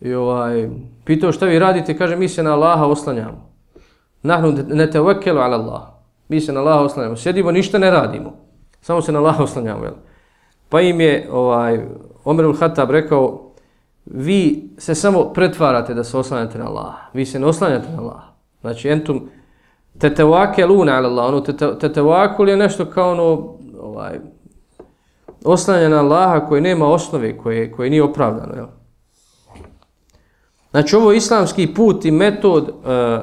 i ovaj, pitao šta vi radite, kaže mi se na Allaha oslanjamo. Nahnu ne ala Allah. Mi se na Allaha oslanjamo. Sjedimo, ništa ne radimo. Samo se na Allaha oslanjamo. Jel? Pa im je ovaj, Omer ibn Khattab rekao, vi se samo pretvarate da se oslanjate na Allaha. Vi se ne oslanjate na Allaha. Znači, entum tetevakeluna ala Allah. Ono tetevakul je nešto kao ono, ovaj, oslanja na Allaha koji nema osnove, koje, koje nije opravdano. Jel? Znači, ovo je islamski put i metod uh,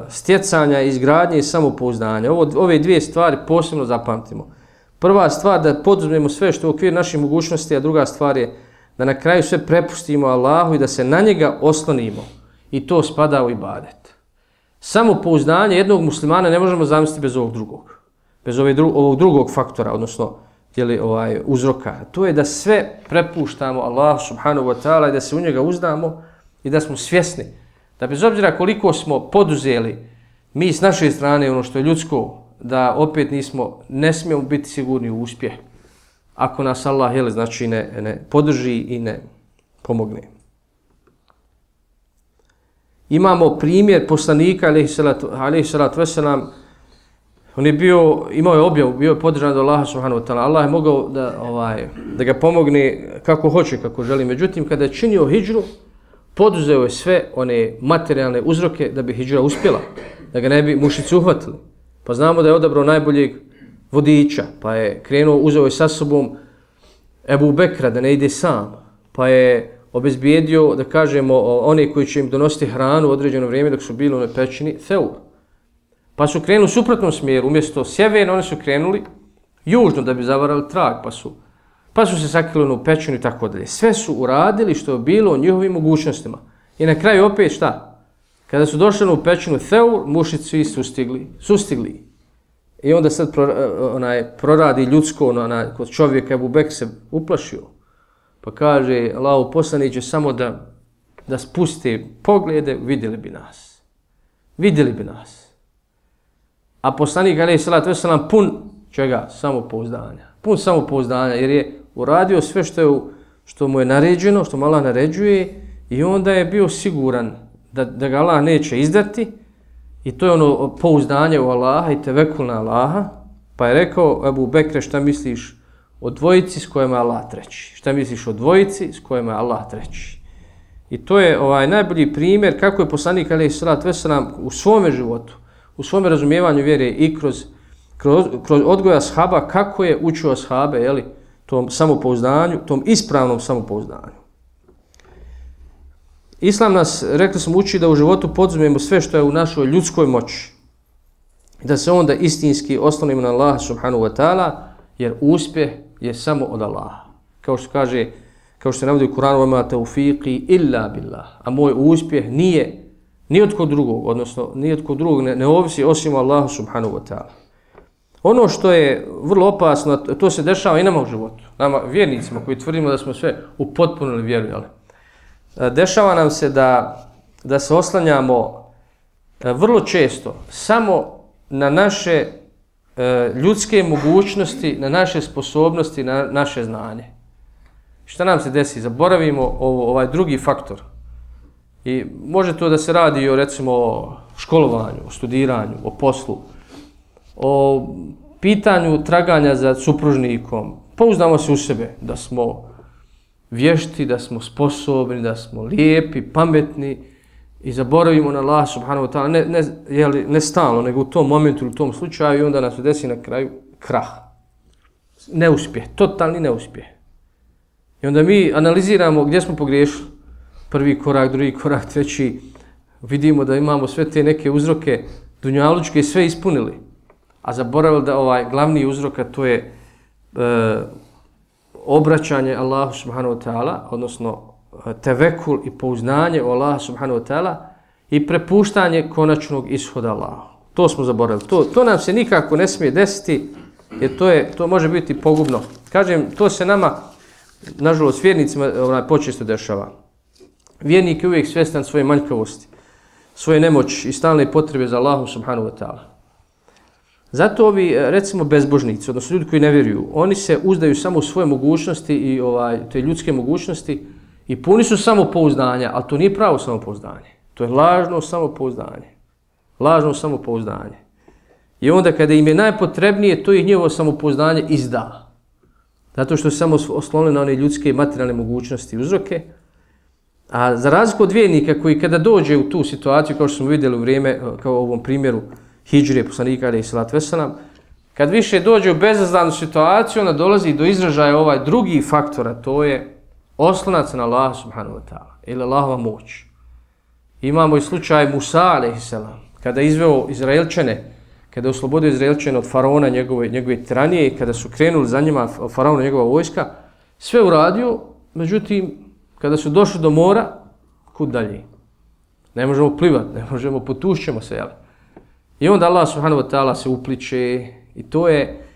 stjecanja, izgradnje i samopouzdanja. Ovo, ove dvije stvari posebno zapamtimo. Prva stvar da poduzmemo sve što je u okvir naših mogućnosti, a druga stvar je da na kraju sve prepustimo Allahu i da se na njega oslonimo. I to spada u ibadet. Samo pouzdanje jednog muslimana ne možemo zamisliti bez ovog drugog. Bez ove dru ovog drugog faktora, odnosno jeli, ovaj, uzroka. To je da sve prepuštamo Allahu subhanahu wa ta'ala i da se u njega uzdamo i da smo svjesni. Da bez obzira koliko smo poduzeli mi s naše strane ono što je ljudsko, da opet nismo, ne smijemo biti sigurni u uspjeh ako nas Allah jeli, znači ne, ne podrži i ne pomogne. Imamo primjer poslanika, alaihi salatu, alaihi salatu veselam, on je bio, imao je objavu, bio je podržan do Allaha subhanahu wa ta'ala. Allah je mogao da, ovaj, da ga pomogne kako hoće, kako želi. Međutim, kada je činio hijđru, poduzeo je sve one materijalne uzroke da bi hijđra uspjela, da ga ne bi mušici uhvatili. Pa znamo da je odabrao najboljeg vodiča, pa je krenuo, uzeo je sa sobom Ebu Bekra da ne ide sam, pa je obezbijedio, da kažemo, one koji će im donositi hranu u određeno vrijeme dok su bili u pećini, Theur. Pa su krenuli u suprotnom smjeru, umjesto sjeverno, oni su krenuli južno da bi zavarali trag, pa su, pa su se sakrili u pećinu i tako dalje. Sve su uradili što je bilo u njihovim mogućnostima. I na kraju opet šta? Kada su došli u pećinu Theur, mušici su sustigli. sustigli. I onda sad pro, onaj, proradi ljudsko, ono, onaj, kod čovjeka Ebu Bek se uplašio. Pa kaže, lao poslaniće samo da, da spuste poglede, vidjeli bi nas. Vidjeli bi nas. A poslanik, ali salatu wasalam, pun čega? Samopouzdanja. Pun samopouzdanja, jer je uradio sve što, je, što mu je naređeno, što mu Allah naređuje, i onda je bio siguran da, da ga Allah neće izdati, I to je ono pouzdanje u Allaha i tevekul na Allaha. Pa je rekao Ebu Bekre šta misliš o dvojici s kojima je Allah treći. Šta misliš o dvojici s kojima je Allah treći. I to je ovaj najbolji primjer kako je poslanik Ali Isra Tvesanam u svome životu, u svome razumijevanju vjere i kroz, kroz, kroz odgoja ashaba kako je učio ashabe, jeli, tom samopouzdanju, tom ispravnom samopouzdanju. Islam nas, rekli smo, uči da u životu podzumijemo sve što je u našoj ljudskoj moći. Da se onda istinski oslonimo na Allah subhanahu wa ta'ala, jer uspjeh je samo od Allaha. Kao što kaže, kao što se navodi u Kur'anu, ima taufiqi illa billah. A moj uspjeh nije ni od kod drugog, odnosno ni od kod drugog, ne, ne ovisi osim Allahu subhanahu wa ta'ala. Ono što je vrlo opasno, to se dešava i nama u životu. Nama, vjernicima koji tvrdimo da smo sve upotpunili vjeru, ali dešava nam se da, da se oslanjamo e, vrlo često samo na naše E, ljudske mogućnosti, na naše sposobnosti, na naše znanje. Šta nam se desi? Zaboravimo ovo, ovaj drugi faktor. I može to da se radi o recimo o školovanju, o studiranju, o poslu, o pitanju traganja za supružnikom. Pa Pouznamo se u sebe da smo vješti, da smo sposobni, da smo lijepi, pametni i zaboravimo na Allah subhanahu wa ta'ala, ne, ne, jeli, ne stalno, nego u tom momentu, u tom slučaju i onda nas desi na kraju krah. Neuspjeh, totalni neuspjeh. I onda mi analiziramo gdje smo pogriješili. Prvi korak, drugi korak, treći. Vidimo da imamo sve te neke uzroke dunjalučke sve ispunili. A zaboravili da ovaj glavni uzrok, to je e, obraćanje Allahu subhanahu wa ta'ala, odnosno tevekul i pouznanje o Allahu subhanahu wa ta'ala i prepuštanje konačnog ishoda Allahu. To smo zaboravili. To, to nam se nikako ne smije desiti, jer to, je, to može biti pogubno. Kažem, to se nama, nažalost, vjernicima onaj, počesto dešava. Vjernik je uvijek svjestan svoje manjkavosti, svoje nemoći i stalne potrebe za Allahu subhanahu wa ta'ala. Zato ovi, e, recimo, bezbožnici, odnosno ljudi koji ne vjeruju, oni se uzdaju samo u svoje mogućnosti i ovaj, te ljudske mogućnosti i puni su samopouzdanja, ali to nije pravo samopouzdanje. To je lažno samopouzdanje. Lažno samopouzdanje. I onda kada im je najpotrebnije, to ih njevo samopouzdanje izda. Zato što se samo oslonili na one ljudske materijalne mogućnosti i uzroke. A za razliku od vjernika koji kada dođe u tu situaciju, kao što smo vidjeli u vrijeme, e, kao u ovom primjeru, Hidžrije, poslanika ali i salat veselam, kad više dođe u bezazdanu situaciju, onda dolazi do izražaja ovaj drugi faktor, a to je oslonac na Allah subhanahu wa ta'ala, ili Allahova moć. Imamo i slučaj Musa a.s. kada izveo Izraelčane, kada je oslobodio Izraelčane od faraona njegove, njegove tiranije i kada su krenuli za njima faraona njegova vojska, sve uradio, međutim, kada su došli do mora, kud dalje? Ne možemo plivati, ne možemo, potušćemo se, jel? I onda Allah subhanahu wa ta'ala se upliče i to je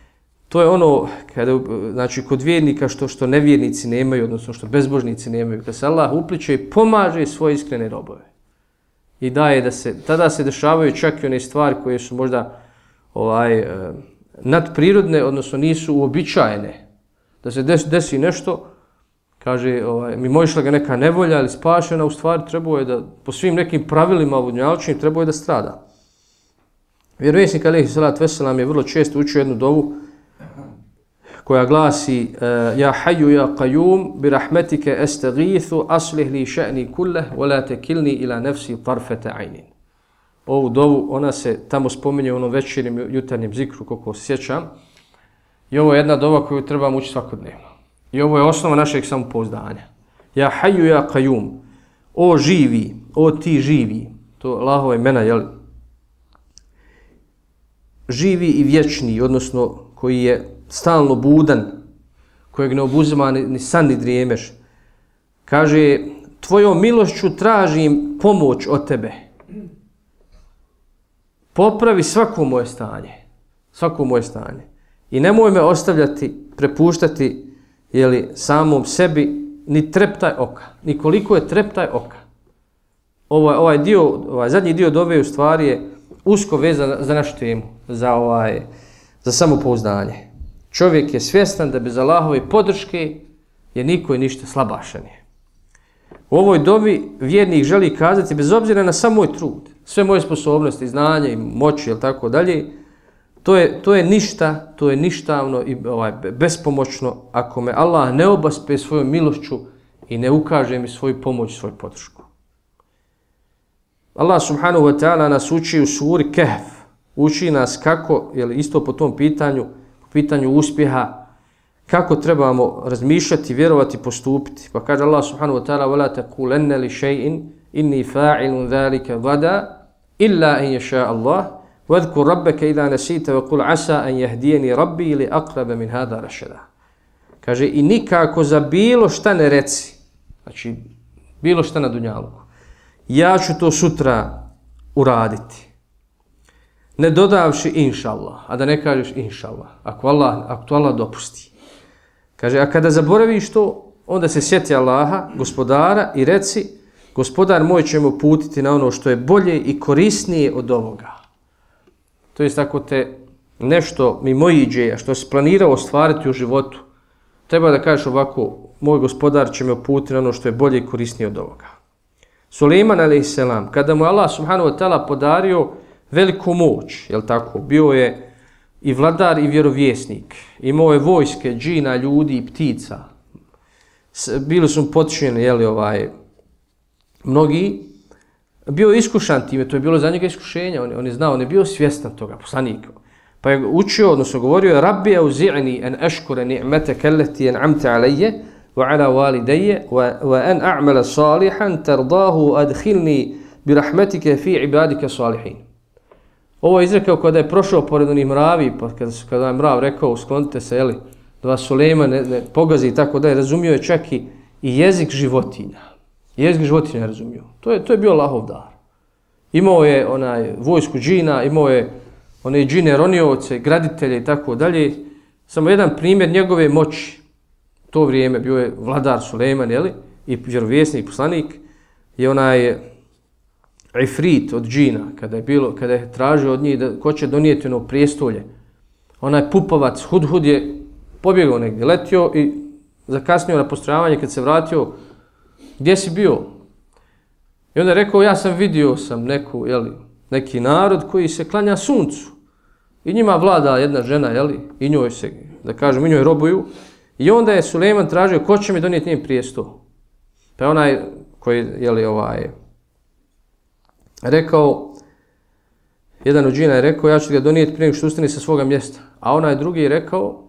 to je ono kada znači kod vjernika što što nevjernici nemaju odnosno što bezbožnici nemaju kada se Allah upliče i pomaže svoje iskrene robove. I daje da se tada se dešavaju čak i one stvari koje su možda ovaj eh, nadprirodne odnosno nisu uobičajene. Da se desi, desi nešto kaže, ovaj, mi mojišla ga neka nevolja ili spašena, u stvari trebao je da, po svim nekim pravilima vodnjavčnim, trebao je da strada. Vjerovjesnik Alihi Salat Veselam je vrlo često učio jednu dovu koja glasi uh, Ja haju ja qajum bi rahmetike estagithu aslih li še'ni kulleh wa la tekilni ila nefsi tarfete ajnin. Ovu dovu, ona se tamo spominje u onom večernim jutarnjem zikru, koliko se sjećam. I ovo je jedna dova koju trebamo učiti svakodnevno. I ovo je osnova našeg samopouzdanja. Ja haju ja qajum. O živi, o ti živi. To Allahova imena, jel? Živi i vječni, odnosno koji je stalno budan, kojeg ne obuzima ni, ni san ni drijemeš. Kaže, tvojom milošću tražim pomoć od tebe. Popravi svako moje stanje. Svako moje stanje. I nemoj me ostavljati, prepuštati jeli, samom sebi ni treptaj oka. Ni koliko je treptaj oka. Ovaj, ovaj, dio, ovaj zadnji dio dove u stvari je usko vezan za našu temu. Za, ovaj, za samopouzdanje. Čovjek je svjestan da bez Allahove podrške je niko i ništa slabašan je. U ovoj dovi vjernik želi kazati, bez obzira na sam moj trud, sve moje sposobnosti, znanje i moći, jel tako dalje, to je, to je ništa, to je ništavno i ovaj, bespomoćno ako me Allah ne obaspe svojom milošću i ne ukaže mi svoju pomoć, svoju podršku. Allah subhanahu wa ta'ala nas uči u suri Kehf, uči nas kako, jel, isto po tom pitanju, pitanju uspjeha, kako trebamo razmišljati, vjerovati, postupiti. Pa kaže Allah subhanahu wa ta'ala وَلَا تَقُولَنَّ لِشَيْءٍ إِنِّي فَاعِلٌ ذَلِكَ وَدَا إِلَّا أَنْ يَشَاءَ اللَّهِ وَذْكُرْ رَبَّكَ إِذَا نَسِيتَ وَقُلْ عَسَى أَنْ يَهْدِيَنِي رَبِّي إِلِي أَقْرَبَ مِنْ هَذَا رَشَدَ Kaže, i nikako za bilo šta ne reci, znači bilo šta na dunjalku, ja ću to sutra uraditi ne dodavši inšallah, a da ne kažeš inšallah, ako Allah, ako to Allah dopusti. Kaže, a kada zaboraviš to, onda se sjeti Allaha, gospodara, i reci, gospodar moj će mu putiti na ono što je bolje i korisnije od ovoga. To je tako te nešto mimo iđeja, što se planirao ostvariti u životu, treba da kažeš ovako, moj gospodar će me uputiti na ono što je bolje i korisnije od ovoga. Suleiman a.s. kada mu Allah subhanahu wa ta'ala podario veliku moć, jel tako? Bio je i vladar i vjerovjesnik. Imao je vojske, džina, ljudi i ptica. Bili su potičeni, je li ovaj, mnogi. Bio je iskušan time, to je bilo za njega iskušenje, on, on je znao, on je bio svjestan toga, poslanik. Pa je učio, odnosno govorio, Rabbi auzi'ni en eškure ni'mete kelleti en amte alaije, wa ala walideje, wa, wa en a'mele salihan, terdahu adhilni bi rahmetike fi ibadike salihin. Ovo je izrekao kada je prošao pored onih mravi, pa kada, su, kada je mrav rekao, sklonite se, jeli, da vas Sulejman ne, ne pogazi i tako da je, razumio je čak i, i jezik životinja. Jezik životinja je razumio. To je, to je bio Allahov dar. Imao je onaj vojsku džina, imao je one džine ronioce, graditelje i tako dalje. Samo jedan primjer njegove moći. To vrijeme bio je vladar Sulejman, jeli, i vjerovjesnik, poslanik, je onaj ifrit od džina, kada je bilo, kada je tražio od njih da ko će donijeti ono prijestolje, onaj pupovac, hudhud je pobjegao negdje, letio i zakasnio na postrojavanje kad se vratio, gdje si bio? I onda je rekao, ja sam vidio sam neku, jeli, neki narod koji se klanja suncu. I njima vlada jedna žena, jeli, i njoj se, da kažem, i njoj robuju. I onda je Suleiman tražio, ko će mi donijeti njen prijestol? Pa onaj koji, jeli, ovaj, rekao, jedan od džina je rekao, ja ću ga donijeti prije što ustani sa svoga mjesta. A onaj drugi je rekao,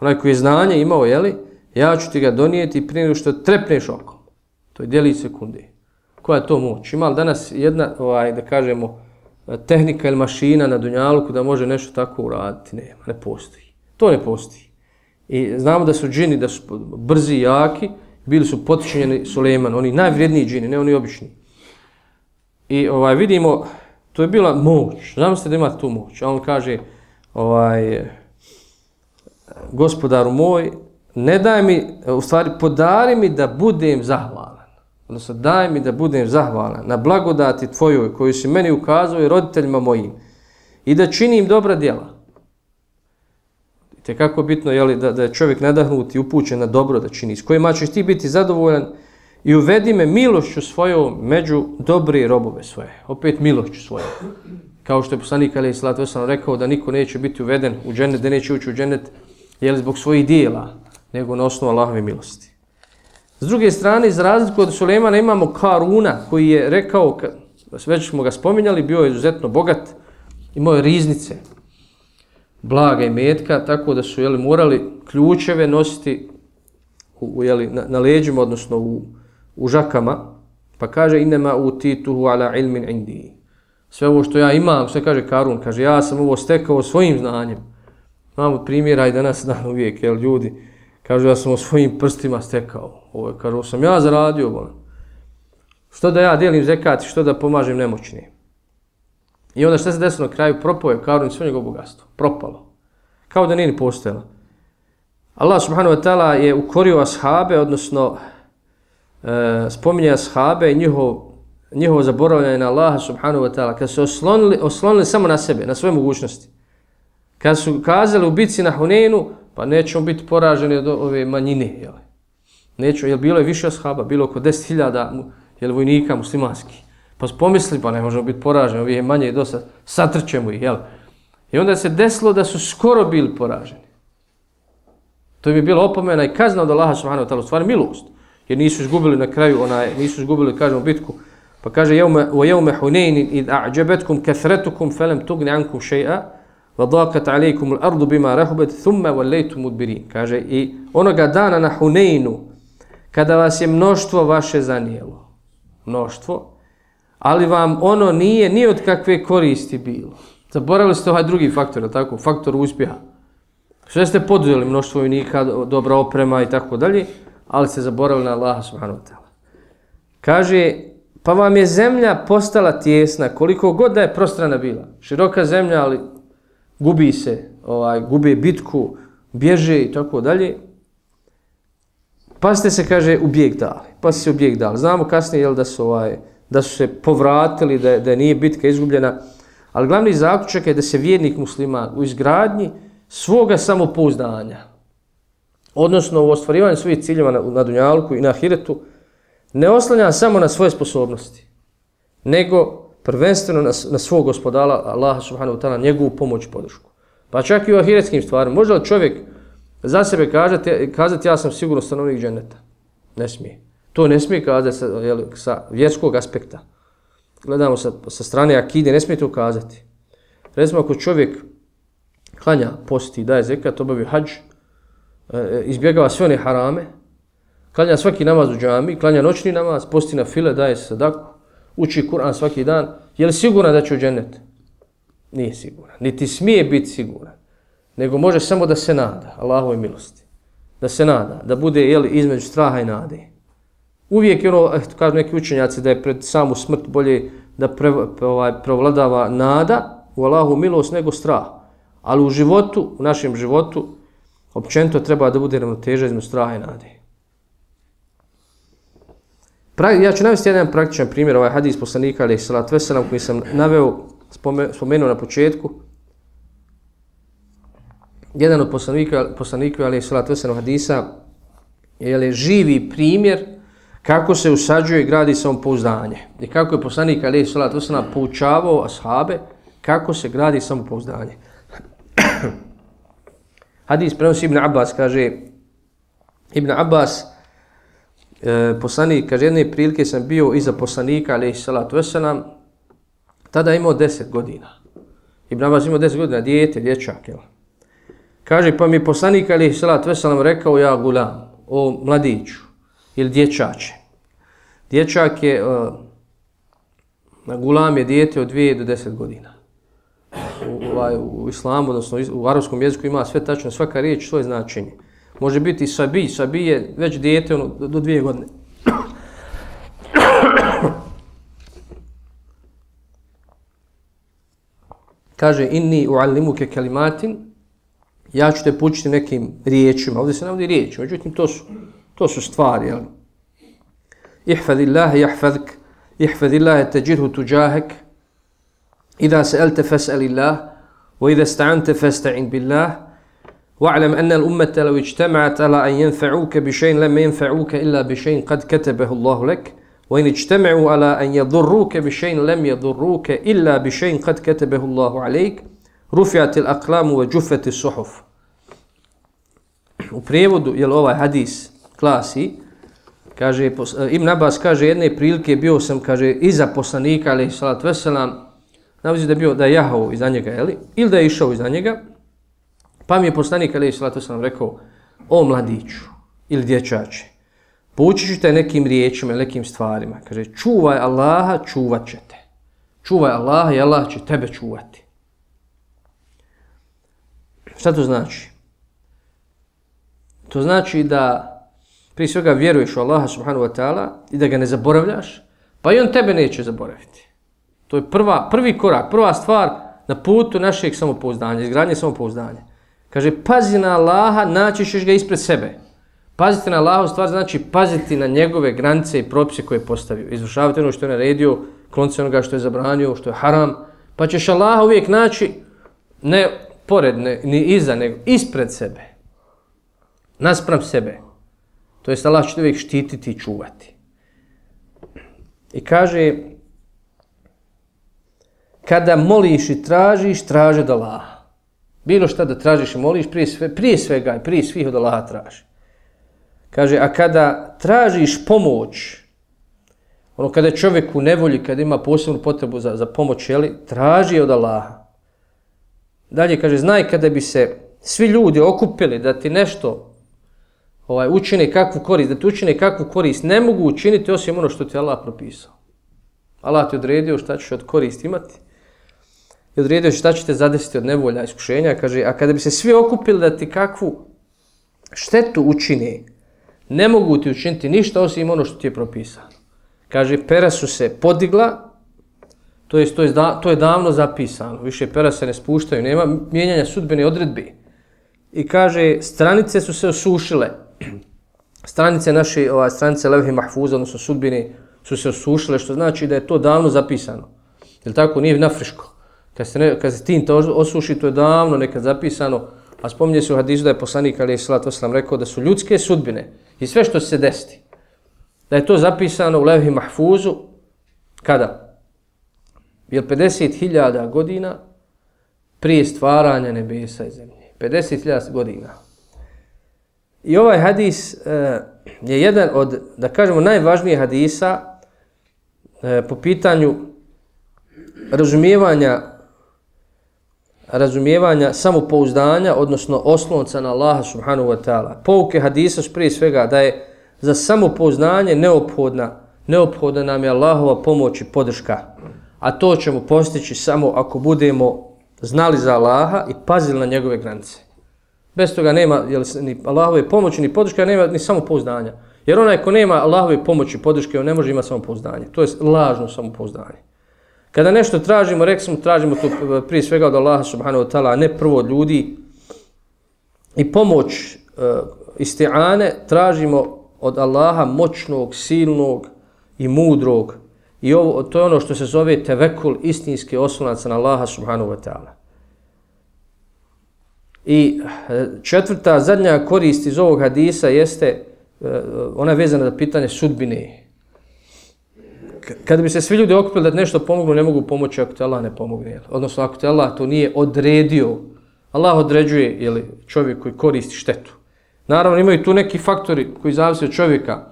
onaj koji je znanje imao, jeli, ja ću ti ga donijeti prije što trepneš oko. To je dijeli sekunde. Koja je to moć? Ima li danas jedna, ovaj, da kažemo, tehnika ili mašina na Dunjaluku da može nešto tako uraditi? Nema, ne postoji. To ne postoji. I znamo da su džini, da su brzi i jaki, bili su potičenjeni Suleiman, oni najvrijedniji džini, ne oni obični. I ovaj vidimo, to je bila moć. znam ste da ima tu moć. A on kaže, ovaj, gospodaru moj, ne daj mi, u stvari, podari mi da budem zahvalan. Odnosno, daj mi da budem zahvalan na blagodati tvojoj koju si meni ukazao i roditeljima mojim. I da činim dobra djela. Te kako bitno je da, da je čovjek nadahnut i upućen na dobro da čini. S kojima ćeš ti biti zadovoljan i uvedi me milošću svojom među dobre robove svoje. Opet milošću svoje. Kao što je poslanik Ali Islatu sam rekao da niko neće biti uveden u džennet, da neće ući u džennet jeli zbog svojih dijela, nego na osnovu Allahove milosti. S druge strane, za razliku od Sulejmana imamo Karuna koji je rekao, već smo ga spominjali, bio je izuzetno bogat, imao je riznice, blaga i metka, tako da su jeli, morali ključeve nositi u, u, jeli, na, na leđima, odnosno u, u žakama, pa kaže inema u tituhu ala ilmin indi. Sve ovo što ja imam, sve kaže Karun, kaže ja sam ovo stekao svojim znanjem. Imamo primjera i danas dan uvijek, jel, ljudi, kaže ja sam o svojim prstima stekao. Ovo je, kaže, ovo sam ja zaradio, bolan. Što da ja dijelim zekat što da pomažem nemoćnije. I onda što se desilo na kraju? Propao je Karun sve njegovo bogatstvo. Propalo. Kao da nije ni postojalo. Allah subhanahu wa ta'ala je ukorio ashabe, odnosno e, spominje ashabe i njihov, njihovo zaboravljanje na Allaha subhanahu wa ta'ala, kad su oslonili, oslonili samo na sebe, na svoje mogućnosti. Kad su kazali u bitci na Hunenu, pa nećemo biti poraženi od ove manjine. Jel? Neću, jel bilo je više ashaba, bilo oko 10.000 jel, vojnika muslimanski. Pa su pomislili, pa ne možemo biti poraženi, ovih je manje i dosta, satrćemo ih, jel? I onda se desilo da su skoro bili poraženi. To im je bilo opomena i kazna od Allaha subhanahu wa ta'ala, u stvari milost. Jer nisu izgubili na kraju, onaj, nisu izgubili, kažemo, bitku. Pa kaže, o jeume hunain id a'jabatkum kathratukum falam tugni ankum še'a, va alaykum al-ardu bima rahabat thumma wallaytum mudbirin Kaže, i onoga dana na Hunainu kada vas je mnoštvo vaše zanijelo, mnoštvo, ali vam ono nije ni od kakve koristi bilo. Zaboravili ste ovaj drugi faktor, tako, faktor uspjeha. Sve ste poduzeli mnoštvo vojnika, dobra oprema i tako dalje, ali se zaboravili na Allaha subhanahu wa ta'ala. Kaže, pa vam je zemlja postala tjesna, koliko god da je prostrana bila. Široka zemlja, ali gubi se, ovaj, gubi bitku, bježe i tako dalje. Pa ste se, kaže, u bijeg dali. Pa ste se u bijeg dali. Znamo kasnije, jel, da su ovaj, da su se povratili, da, da nije bitka izgubljena. Ali glavni zaključak je da se vjernik muslima u izgradnji svoga samopouzdanja, odnosno u ostvarivanju svojih ciljeva na, na Dunjalku i na Ahiretu, ne oslanja samo na svoje sposobnosti, nego prvenstveno na, na svog gospodala, Allaha subhanahu wa ta'ala, njegovu pomoć i podršku. Pa čak i u ahiretskim stvarima. Može li čovjek za sebe kazati, kazati ja sam sigurno stanovnik dženeta? Ne smije. To ne smije kazati sa, jel, sa vjerskog aspekta. Gledamo sa, sa strane akide, ne smije to kazati. Recimo, ako čovjek klanja, posti, daje zekat, obavi hađ, E, e, izbjegava sve one harame, klanja svaki namaz u džami, klanja noćni namaz, posti na file, daje sadaku, uči Kur'an svaki dan, je li siguran da će u džennet? Nije siguran. Niti smije biti siguran. Nego može samo da se nada, Allahove milosti. Da se nada, da bude jeli, između straha i nade. Uvijek je ono, eh, kažu neki učenjaci, da je pred samu smrt bolje da pre, ovaj, provladava nada u Allahu milost nego strah. Ali u životu, u našem životu, općento treba da bude ravnoteža između straha i nade. Pra, ja ću navesti jedan praktičan primjer, ovaj hadis poslanika, ali salat veselam, koji sam naveo, spomenuo na početku. Jedan od poslanika, poslanika ali salat veselam hadisa, je živi primjer kako se usađuje i gradi samopouzdanje. I kako je poslanik Ali Salat Osana poučavao ashabe kako se gradi samopouzdanje. Hadis prenosi Ibn Abbas, kaže Ibn Abbas, e, poslanik, kaže jedne prilike sam bio iza poslanika Ali salatu veselam, tada imao 10 godina. Ibn Abbas imao 10 godina, dijete, dječak, jel? Kaže, pa mi poslanik Ali salatu veselam, rekao, ja gulam, o mladiću, ili dječače. Dječak je, e, gulam je dijete od 2 do 10 godina. U, ovaj, u islamu, odnosno u arabskom jeziku ima sve tačno, svaka riječ svoje značenje. Može biti sabi, sabi je već dijete ono, do, do dvije godine. [coughs] Kaže, inni uallimuke kalimatin, ja ću te pućiti nekim riječima. Ovdje se navodi riječi, međutim, to su, to su stvari. Jel? Ihfadillahi jahfadk, ihfadillahi teđirhu tuđahek, إذا سألت فاسأل الله وإذا استعنت فاستعن بالله. واعلم أن الأمة لو اجتمعت على أن ينفعوك بشيء لم ينفعوك إلا بشيء قد كتبه الله لك. وإن اجتمعوا على أن يضروك بشيء لم يضروك إلا بشيء قد كتبه الله عليك. رفعت الأقلام وجفت الصحف. U prijevodu, jel ovaj Ibn Abbas kaže, jedne prilike bio sam, kaže, iza poslanika, ali salat veselam, navodi da je bio da je jahao iza njega, jeli? ili da je išao iza njega, pa mi je poslanik, ali salat sam rekao, o mladiću ili dječače, poučit ću te nekim riječima, nekim stvarima. Kaže, čuvaj Allaha, čuvat će te. Čuvaj Allaha i Allah će tebe čuvati. Šta to znači? To znači da prije svega vjeruješ u Allaha subhanahu wa ta'ala i da ga ne zaboravljaš, pa i on tebe neće zaboraviti. To je prva, prvi korak, prva stvar na putu našeg samopouzdanja, izgradnje samopouzdanja. Kaže, pazi na Allaha, naći ćeš ga ispred sebe. Paziti na Allaha, stvar znači paziti na njegove granice i propise koje je postavio. Izvršavati ono što je naredio, klonci onoga što je zabranio, što je haram. Pa ćeš Allaha uvijek naći ne pored, ne, ni iza, nego ispred sebe. Naspram sebe. To je Allah će uvijek štititi i čuvati. I kaže, kada moliš i tražiš, traže od Allaha. Bilo šta da tražiš i moliš, prije, sve, prije svega i prije svih od Allaha traži. Kaže, a kada tražiš pomoć, ono kada je čovjek u nevolji, kada ima posebnu potrebu za, za pomoć, jeli, traži od Allaha. Dalje kaže, znaj kada bi se svi ljudi okupili da ti nešto ovaj, učine kakvu korist, da ti učine kakvu korist, ne mogu učiniti osim ono što ti Allah propisao. Allah ti odredio šta ćeš od korist imati i odredio šta ćete zadesiti od nevolja iskušenja. Kaže, a kada bi se svi okupili da ti kakvu štetu učine, ne mogu ti učiniti ništa osim ono što ti je propisano. Kaže, pera su se podigla, to je, to je, to je davno zapisano, više pera se ne spuštaju, nema mijenjanja sudbene odredbe. I kaže, stranice su se osušile, stranice naše, ova stranice Levhi Mahfuza, odnosno sudbine, su se osušile, što znači da je to davno zapisano. Jel tako? Nije na friško. Kad se, ne, kad se tinta osuši, to je davno nekad zapisano, a spominje se u hadisu da je poslanik Ali Islat Oslam rekao da su ljudske sudbine i sve što se desti, da je to zapisano u Levhi Mahfuzu, kada? Je 50.000 godina prije stvaranja nebesa i zemlje. 50.000 godina. I ovaj hadis e, je jedan od, da kažemo, najvažnijih hadisa e, po pitanju razumijevanja razumijevanja samopouzdanja, odnosno oslonca na Allaha subhanahu wa ta'ala. Pouke hadisa su prije svega da je za samopouznanje neophodna, neophodna nam je Allahova pomoć i podrška. A to ćemo postići samo ako budemo znali za Allaha i pazili na njegove granice. Bez toga nema jel, ni Allahove pomoći ni podrške, nema ni samopouzdanja. Jer onaj ko nema Allahove pomoći i podrške, on ne može imati samopouzdanje. To je lažno samopouzdanje. Kada nešto tražimo, rekli smo, tražimo to eh, prije svega od Allaha subhanahu wa ta'ala, ne prvo od ljudi. I pomoć e, isti'ane tražimo od Allaha moćnog, silnog i mudrog. I ovo, to je ono što se zove tevekul istinski oslonac na Allaha subhanahu wa ta'ala. I eh, četvrta, zadnja korist iz ovog hadisa jeste, ona je vezana za pitanje sudbine kada bi se svi ljudi okupili da nešto pomognu, ne mogu pomoći ako te Allah ne pomogne. Odnosno, ako te Allah to nije odredio, Allah određuje jeli, čovjek koji koristi štetu. Naravno, imaju tu neki faktori koji zavise od čovjeka,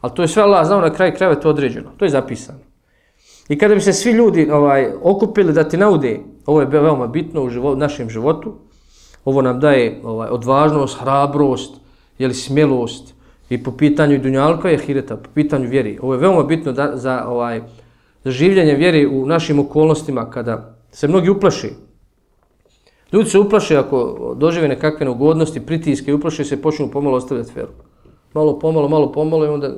ali to je sve Allah znao na kraj kreve to određeno. To je zapisano. I kada bi se svi ljudi ovaj okupili da ti naude, ovo je veoma bitno u život, našem životu, ovo nam daje ovaj, odvažnost, hrabrost, jeli, smjelost, i po pitanju dunjalka je hireta, po pitanju vjeri. Ovo je veoma bitno da, za ovaj za življenje vjeri u našim okolnostima kada se mnogi uplaši. Ljudi se uplaše ako dožive nekakve neugodnosti, pritiske, i uplaše se počnu pomalo ostavljati vjeru. Malo pomalo, malo pomalo i onda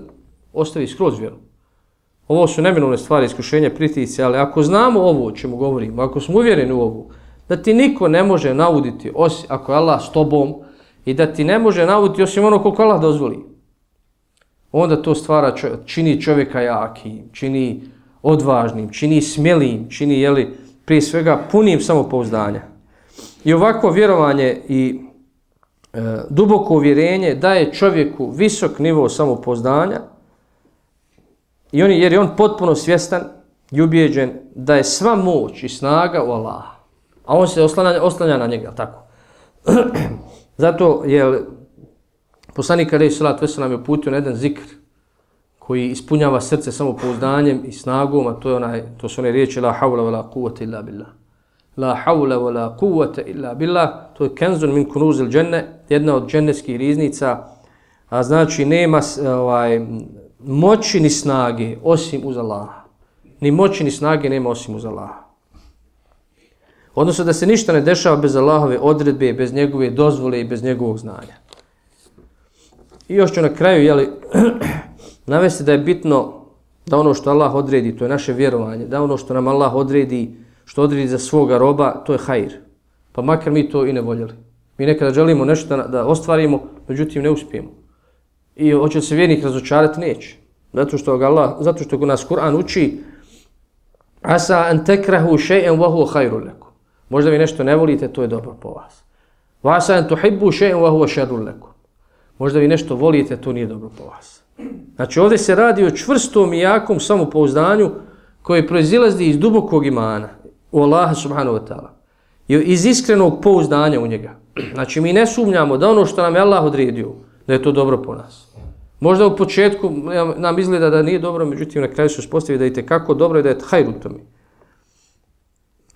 ostavi skroz vjeru. Ovo su neminovne stvari, iskušenja, pritice, ali ako znamo ovo o čemu govorimo, ako smo uvjereni u ovu, da ti niko ne može nauditi, osim ako je Allah s tobom, i da ti ne može nauditi osim ono koliko Allah dozvoli onda to stvara, čini čovjeka jakim, čini odvažnim, čini smjelim, čini jeli, prije svega punim samopouzdanja. I ovako vjerovanje i e, duboko uvjerenje daje čovjeku visok nivo samopouzdanja i on, jer je on potpuno svjestan i ubijeđen da je sva moć i snaga u Allaha. A on se oslanja, oslanja na njega, tako. [clears throat] Zato je poslanik Ali Salat Veselam je uputio na jedan zikr koji ispunjava srce samopouzdanjem i snagom, a to, je onaj, to su one riječi la hawla wa la kuvvete illa billah. La hawla wa la kuvvete illa billah, to je kenzun min kunuzil dženne, jedna od dženneskih riznica, a znači nema ovaj, moći ni snage osim uz Allaha. Ni moći ni snage nema osim uz Allaha. Odnosno da se ništa ne dešava bez Allahove odredbe, bez njegove dozvole i bez njegovog znanja. I još ću na kraju jeli, [clears throat] navesti da je bitno da ono što Allah odredi, to je naše vjerovanje, da ono što nam Allah odredi, što odredi za svoga roba, to je hajr. Pa makar mi to i ne voljeli. Mi nekada želimo nešto da, da ostvarimo, međutim ne uspijemo. I hoće se vjernik razočarati, neće. Zato što ga Allah, zato što ga nas Kur'an uči, asa an tekrahu še'en vahu hajru leku. Možda vi nešto ne volite, to je dobro po vas. Vasa an tuhibbu še'en vahu šeru leku. Možda vi nešto volite, to nije dobro po vas. Znači ovdje se radi o čvrstom i jakom samopouzdanju koje proizilazi iz dubokog imana u Allaha subhanahu wa ta'ala. I iz iskrenog pouzdanja u njega. Znači mi ne sumnjamo da ono što nam je Allah odredio, da je to dobro po nas. Možda u početku nam izgleda da nije dobro, međutim na kraju se uspostavi da je kako dobro i da je hajr u tome.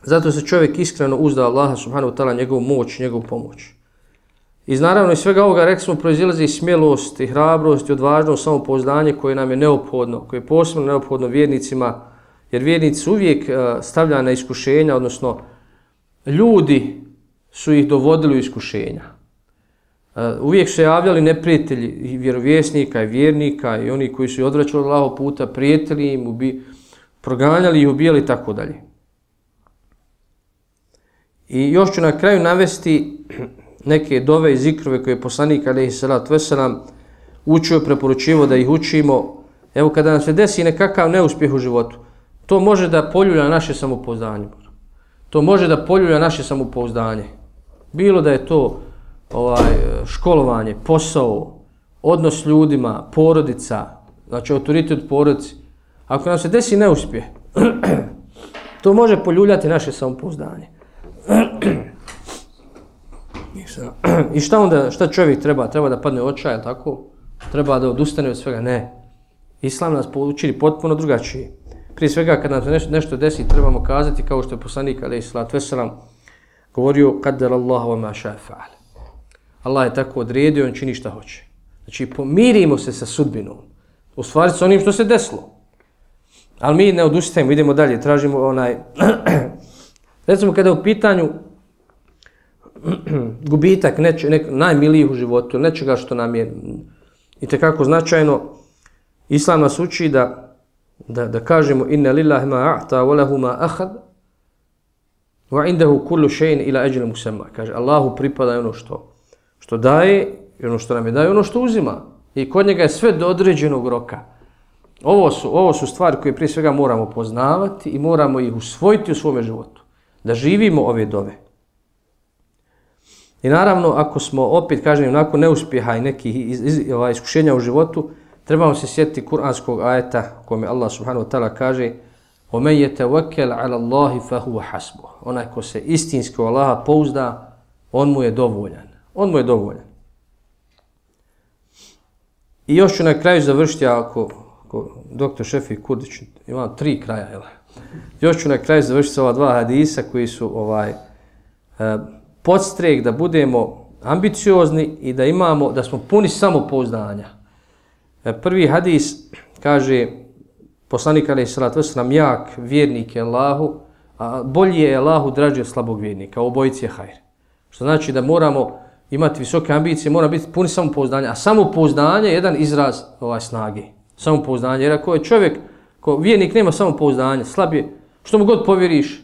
Zato se čovjek iskreno uzda Allaha subhanahu wa ta'ala njegovu moć, njegovu pomoć. Iz naravno iz svega ovoga rekli smo proizilazi smjelost i hrabrost i odvažno samopouzdanje koje nam je neophodno, koje je posebno neophodno vjernicima, jer vjernici uvijek e, stavlja na iskušenja, odnosno ljudi su ih dovodili u iskušenja. E, uvijek se javljali neprijatelji i vjerovjesnika i vjernika i oni koji su ih odvraćali od laho puta, prijatelji im, ubi, proganjali i ubijali i tako dalje. I još ću na kraju navesti neke dove i zikrove koje je poslanik alaihi salatu veselam učio preporučivo da ih učimo. Evo kada nam se desi nekakav neuspjeh u životu, to može da poljulja naše samopouzdanje. To može da poljulja naše samopouzdanje. Bilo da je to ovaj školovanje, posao, odnos s ljudima, porodica, znači autoritet porodici. Ako nam se desi neuspjeh, [clears throat] to može poljuljati naše samopouzdanje. [clears throat] [clears throat] I šta onda, šta čovjek treba? Treba da padne očaj, tako? Treba da odustane od svega? Ne. Islam nas poučili potpuno drugačije. Prije svega, kad nam se nešto, nešto desi, trebamo kazati, kao što je poslanik, ali i salatu veselam, govorio, kadar Allah wa ma ša'fa'al. Allah je tako odredio, on čini šta hoće. Znači, pomirimo se sa sudbinom. U stvari, sa onim što se desilo. Ali mi ne odustajemo, idemo dalje, tražimo onaj... [clears throat] Recimo, kada je u pitanju [clears throat] gubitak neč, nek, najmilijih u životu, nečega što nam je i tekako značajno, Islam nas uči da, da, da kažemo inna lillahi ma a'ta wa lahu ma ahad wa indahu kullu shay'in ila ajli musamma. Kaže Allahu pripada ono što što daje i ono što nam je daje, ono što uzima. I kod njega je sve do određenog roka. Ovo su, ovo su stvari koje prije svega moramo poznavati i moramo ih usvojiti u svome životu. Da živimo ove dove. I naravno, ako smo opet, kažem, nakon neuspjeha i nekih iz, iz, iz, ovaj, iskušenja u životu, trebamo se sjetiti kuranskog ajeta kome Allah subhanahu wa ta'ala kaže وَمَنْ يَتَوَكَّلْ عَلَى اللَّهِ فَهُوَ حَسْبُهُ Onaj ko se istinski u Allaha pouzda, on mu je dovoljan. On mu je dovoljan. I još ću na kraju završiti, ako, ako doktor Šefi Kurdić, imam tri kraja, jel? još ću na kraju završiti ova dva hadisa koji su ovaj, uh, podstreg da budemo ambiciozni i da imamo da smo puni samopouzdanja. E, prvi hadis kaže poslanik Ali Salat nam jak vjernik je Allahu, a bolji je Allahu draži od slabog vjernika, u obojici je hajr. Što znači da moramo imati visoke ambicije, mora biti puni samopouzdanja, a samopouzdanje je jedan izraz ovaj snage. Samopouzdanje, jer ako je čovjek, ko vjernik nema samopouzdanja, slab je, što mu god povjeriš,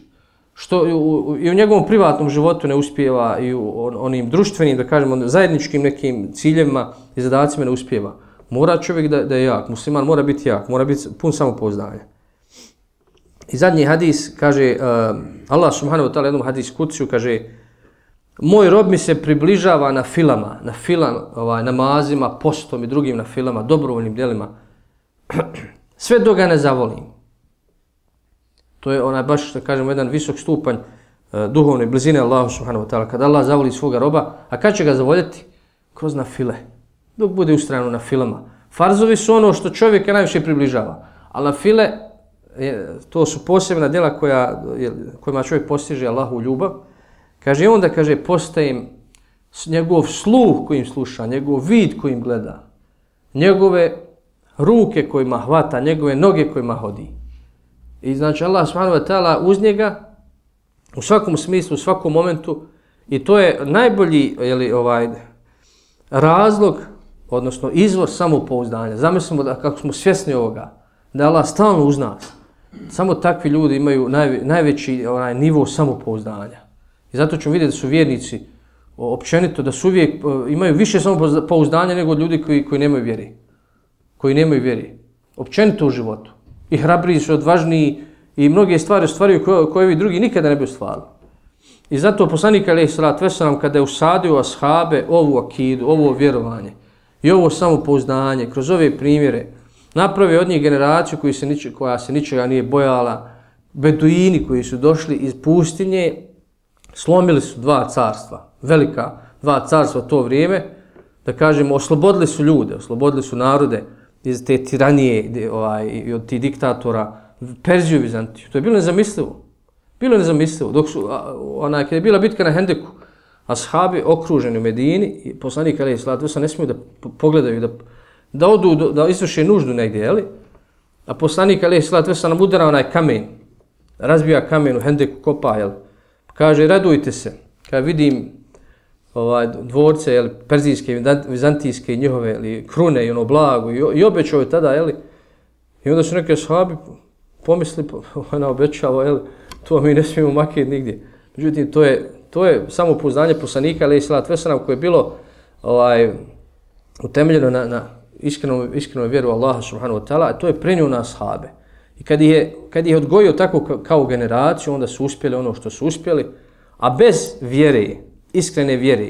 što u, i u njegovom privatnom životu ne uspijeva i u onim društvenim, da kažemo, zajedničkim nekim ciljevima i zadacima ne uspijeva. Mora čovjek da, da je jak, musliman mora biti jak, mora biti pun samopouzdanja. I zadnji hadis kaže, uh, Allah subhanahu wa ta'ala jednom hadis kuciju kaže, moj rob mi se približava na filama, na filan, ovaj, namazima, postom i drugim na filama, dobrovoljnim djelima. [clears throat] Sve do ga ne zavolim. To je onaj baš, da kažemo, jedan visok stupanj e, duhovne blizine Allahu subhanahu wa ta'ala. Kada Allah zavoli svoga roba, a kad će ga zavoljeti? Kroz na file. Dok bude ustrajano na filama. Farzovi su ono što čovjeka najviše približava. Ali na file, je, to su posebna djela koja, kojima čovjek postiže Allahu ljubav. Kaže, onda kaže, postajem njegov sluh kojim sluša, njegov vid kojim gleda, njegove ruke kojima hvata, njegove noge kojima hodi. I znači Allah subhanahu wa ta'ala uz njega u svakom smislu, u svakom momentu i to je najbolji jeli, ovaj, razlog, odnosno izvor samopouzdanja. Zamislimo da kako smo svjesni ovoga, da Allah stalno uz nas. Samo takvi ljudi imaju najve, najveći onaj nivo samopouzdanja. I zato ćemo vidjeti da su vjernici općenito, da su uvijek, e, imaju više samopouzdanja nego ljudi koji, koji nemaju vjeri. Koji nemaju vjeri. Općenito u životu. I hrabriji su odvažniji i mnoge stvari stvaraju koje, koje vi drugi nikada ne bi ostvarili. I zato poslanik Ali Israt Veselam kada je usadio ashabe ovu akidu, ovo vjerovanje i ovo samopouzdanje kroz ove primjere, napravio od njih generaciju koji se niče, koja se ničega nije bojala, beduini koji su došli iz pustinje, slomili su dva carstva, velika dva carstva to vrijeme, da kažemo, oslobodili su ljude, oslobodili su narode iz te tiranije ovaj, i od tih diktatora, Perziju i Vizantiju. To je bilo nezamislivo. Bilo je nezamislivo. Dok su, ona, kada je bila bitka na Hendeku, ashabi okruženi u Medini, i poslanik Ali Islatu se ne smiju da pogledaju, da, da odu, da izvrše nuždu negdje, jeli? A poslanik Ali Islatu se nam udara onaj kamen, razbija kamen u Hendeku, kopa, jeli? Kaže, radujte se, kad vidim ovaj, dvorce, jeli, perzijske, vizantijske, njihove, jeli, krune i ono blago, i, i obećao je tada, jeli? I onda su neke sahabi pomisli, [laughs] ona obećava, jeli, to mi ne smijemo maketi nigdje. Međutim, to je, to je samo poznanje poslanika, ali i salat veselam, koje je bilo ovaj, utemeljeno na, na iskrenom, iskrenom vjeru Allaha subhanahu wa ta'ala, a to je prenio na ashabe. I kad je, kad je odgojio tako kao generaciju, onda su uspjeli ono što su uspjeli, a bez vjere, iskrene vjere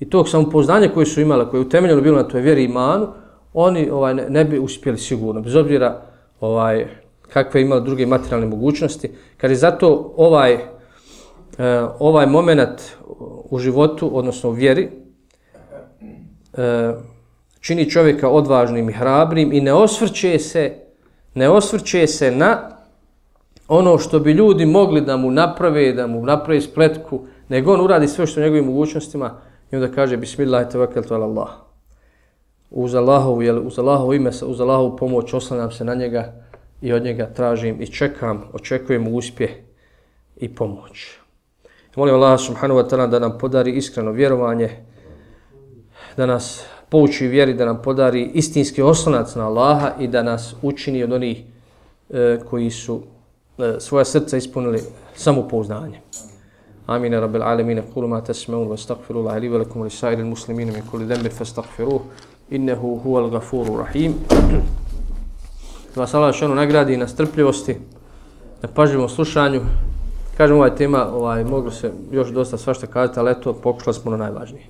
i tog samopoznanja koje su imala, koje je utemeljeno bilo na toj vjeri imanu, oni ovaj, ne, ne bi uspjeli sigurno, bez obzira ovaj, kakve imali druge materijalne mogućnosti. Kad je zato ovaj, uh, ovaj moment u životu, odnosno u vjeri, uh, čini čovjeka odvažnim i hrabrim i ne osvrće se, ne osvrće se na ono što bi ljudi mogli da mu naprave, da mu naprave spletku, nego on uradi sve što u njegovim mogućnostima i onda kaže Bismillah, tevakel, ala Allah. Uz Allahovu, uz Allahovu ime, uz Allahovu pomoć oslanjam se na njega, i od njega tražim i čekam, očekujem uspjeh i pomoć. Molim Allah subhanahu wa ta'ala da nam podari iskreno vjerovanje, da nas pouči vjeri, da nam podari istinski oslonac na Allaha i da nas učini od onih e, koji su e, svoja srca ispunili samopouznanje. آمين رب العالمين kulu ma tasma'un, wa الله لي ولكم ولسائر المسلمين من كل min فاستغفروه إنه هو الغفور الرحيم rahim da [clears throat] vas Allah šanu ono nagradi na strpljivosti, na pažljivom slušanju. Kažem, ovaj tema, ovaj, moglo se još dosta svašta kazati, ali eto, pokušali smo na najvažnije.